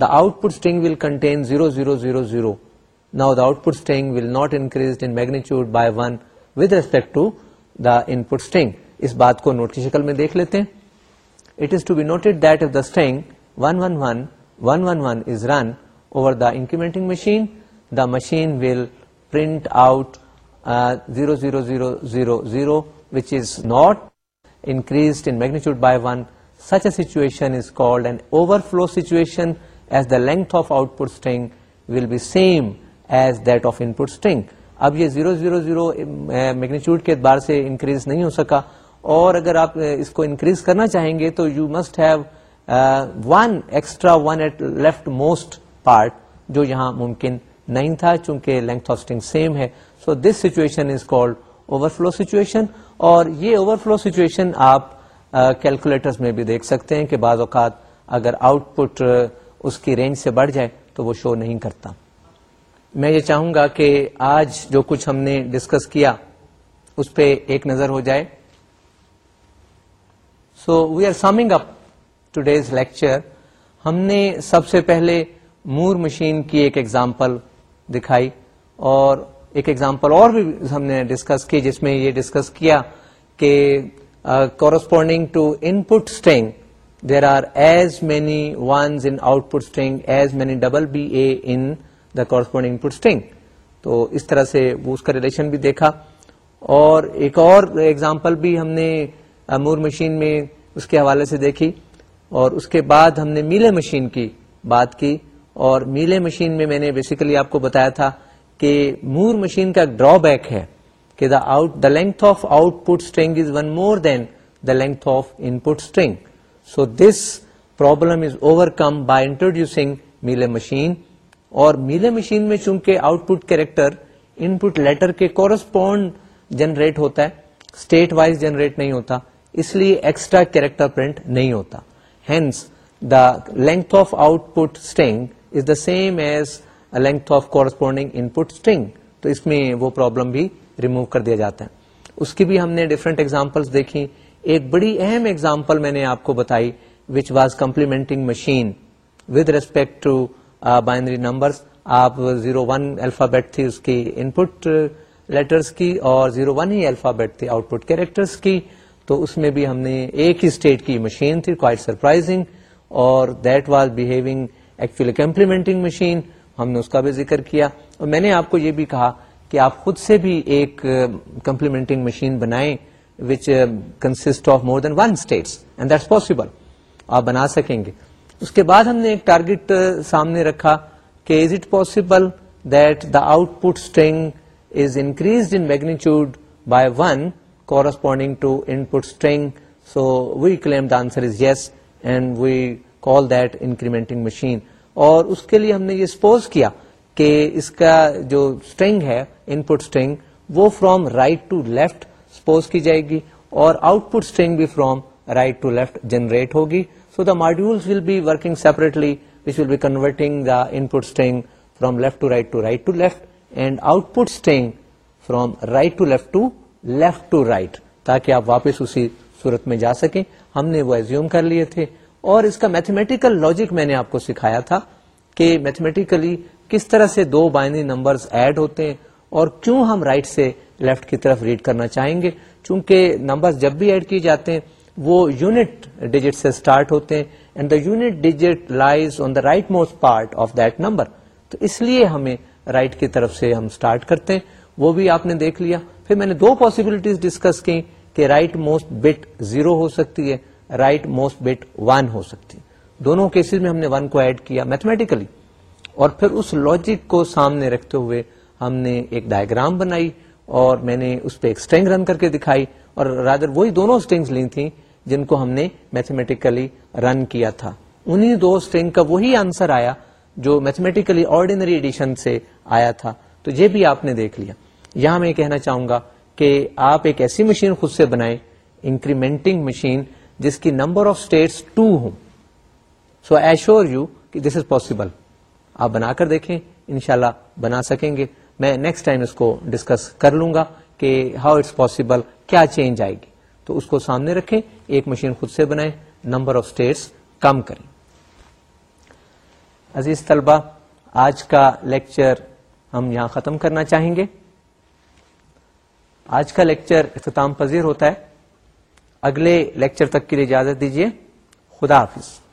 the output will contain zero zero zero zero now the output will not increase in magnitude by one with respect to the input string اس بات کو note کی شکل میں دیکھ لیتے ہیں it is to be that if the one one one one one one is run over the incrementing machine the machine will print out zero zero zero zero zero which is not increased in magnitude by 1, such a situation is called an overflow situation as the length of output string will be same as that of input string. اب یہ 000 magnitude کے اعتبار سے increase نہیں ہو سکا اور اگر آپ اس کو انکریز کرنا چاہیں گے تو you must have one extra one at leftmost part جو یہاں ممکن نہیں تھا چونکہ لینتھ آف اسٹنگ سیم ہے so this situation is called overflow situation اور یہ اوور فلو سچویشن آپ کیلکولیٹر میں بھی دیکھ سکتے ہیں کہ بعض اوقات اگر آؤٹ پٹ اس کی رینج سے بڑھ جائے تو وہ شو نہیں کرتا میں یہ چاہوں گا کہ آج جو کچھ ہم نے ڈسکس کیا اس پہ ایک نظر ہو جائے so we are summing up today's lecture ہم نے سب سے پہلے مور مشین کی ایک ایگزامپل دکھائی اور ایک ایگزامپل اور بھی ہم نے ڈسکس کی جس میں یہ ڈسکس کیا کہ corresponding to input string there are as many ones in output string as many double B A in the corresponding put تو اس طرح سے وہ اس کا ریلیشن بھی دیکھا اور ایک اور ایگزامپل بھی ہم نے مور مشین میں اس کے حوالے سے دیکھی اور اس کے بعد ہم نے میلے مشین کی بات کی اور میلے مشین میں میں نے بیسیکلی آپ کو بتایا تھا کہ مور مشین کا ڈرا بیک ہے کہ the out the length of output string is one more than the length of input string so this problem is overcome by introducing Mealy machine اور میلے مشین میں چونکہ output character input letter کے correspond generate ہوتا ہے state wise generate نہیں ہوتا اس لیے ایکسٹرا کیریکٹر پرنٹ نہیں ہوتا hence the length of output string is the same as length of corresponding input string تو اس میں وہ پرابلم بھی ریمو کر دیا جاتا ہے اس کی بھی ہم نے ڈفرنٹ ایگزامپل دیکھی ایک بڑی اہم ایگزامپل میں نے آپ کو بتائی which was complementing machine with respect to binary numbers آپ زیرو ون الفابیٹ تھی اس کی ان پٹ لیٹرس کی اور زیرو ون ہی الفابیٹ تھی آؤٹ پٹ کیریکٹرس کی تو اس میں بھی ہم نے ایک ہی اسٹیٹ کی مشین تھی کوائٹ سرپرائزنگ اور that was behaving actually complementing machine ہم نے اس کا بھی ذکر کیا اور میں نے آپ کو یہ بھی کہا کہ آپ خود سے بھی ایک کمپلیمنٹنگ مشین بنائیں which consist of more than one states and possible آپ بنا سکیں گے اس کے بعد ہم نے ایک ٹارگیٹ سامنے رکھا کہ is it possible that the output string is increase in magnitude by one corresponding to input string so we claim the answer is yes and we call that incrementing machine اور اس کے لیے ہم نے یہ سپوز کیا کہ اس کا جو اسٹرنگ ہے ان پٹ اسٹرنگ وہ from right to left suppose کی جائے گی اور آؤٹ پٹ اسٹرنگ بھی from right to left generate ہوگی so the module will be working separately which will be converting the input string from left to right to right to left and output string from right to left to left to right تاکہ آپ واپس اسی صورت میں جا سکیں ہم نے وہ ایزیوم کر لیے تھے اور اس کا میتھمیٹیکل لاجک میں نے آپ کو سکھایا تھا کہ میتھمیٹیکلی کس طرح سے دو بائنری نمبر ایڈ ہوتے ہیں اور کیوں ہم رائٹ سے لیفٹ کی طرف ریڈ کرنا چاہیں گے چونکہ نمبر جب بھی ایڈ کیے جاتے ہیں وہ یونٹ ڈیجٹ سے اسٹارٹ ہوتے ہیں and the unit digit lies on the rightmost part of that number تو اس لیے ہمیں رائٹ right کی طرف سے ہم اسٹارٹ کرتے ہیں وہ بھی آپ نے دیکھ لیا پھر میں نے دو پاسبلٹیز ڈسکس کی کہ رائٹ موسٹ بٹ زیرو ہو سکتی ہے رائٹ موسٹ بٹ ون ہو سکتی دونوں کیسز میں ہم نے ون کو ایڈ کیا میتھمیٹیکلی اور پھر اس لاجک کو سامنے رکھتے ہوئے ہم نے ایک ڈائگرام بنائی اور میں نے اس پہ ایک اسٹرنگ رن کر کے دکھائی اور رادر وہی دونوں اسٹرنگ لی تھیں جن کو ہم نے میتھمیٹیکلی رن کیا تھا انہیں آنسر آیا جو میتھمیٹیکلی آرڈینری ایڈیشن سے آیا تھا تو یہ بھی آپ نے دیکھ لیا یہاں میں کہنا چاہوں گا کہ آپ ایک ایسی مشین خود سے بنائیں انکریمنٹنگ مشین جس کی نمبر آف اسٹیٹس ٹو ہوں سو آئی شیور یو کہ دس از پاسبل آپ بنا کر دیکھیں انشاءاللہ بنا سکیں گے میں نیکسٹ ٹائم اس کو ڈسکس کر لوں گا کہ ہاؤ اٹس پاسبل کیا چینج آئے گی تو اس کو سامنے رکھیں ایک مشین خود سے بنائیں نمبر آف اسٹیٹس کم کریں عزیز طلبہ آج کا لیکچر ہم یہاں ختم کرنا چاہیں گے آج کا لیکچر اختتام پذیر ہوتا ہے اگلے لیکچر تک کے لیے اجازت دیجیے خدا حافظ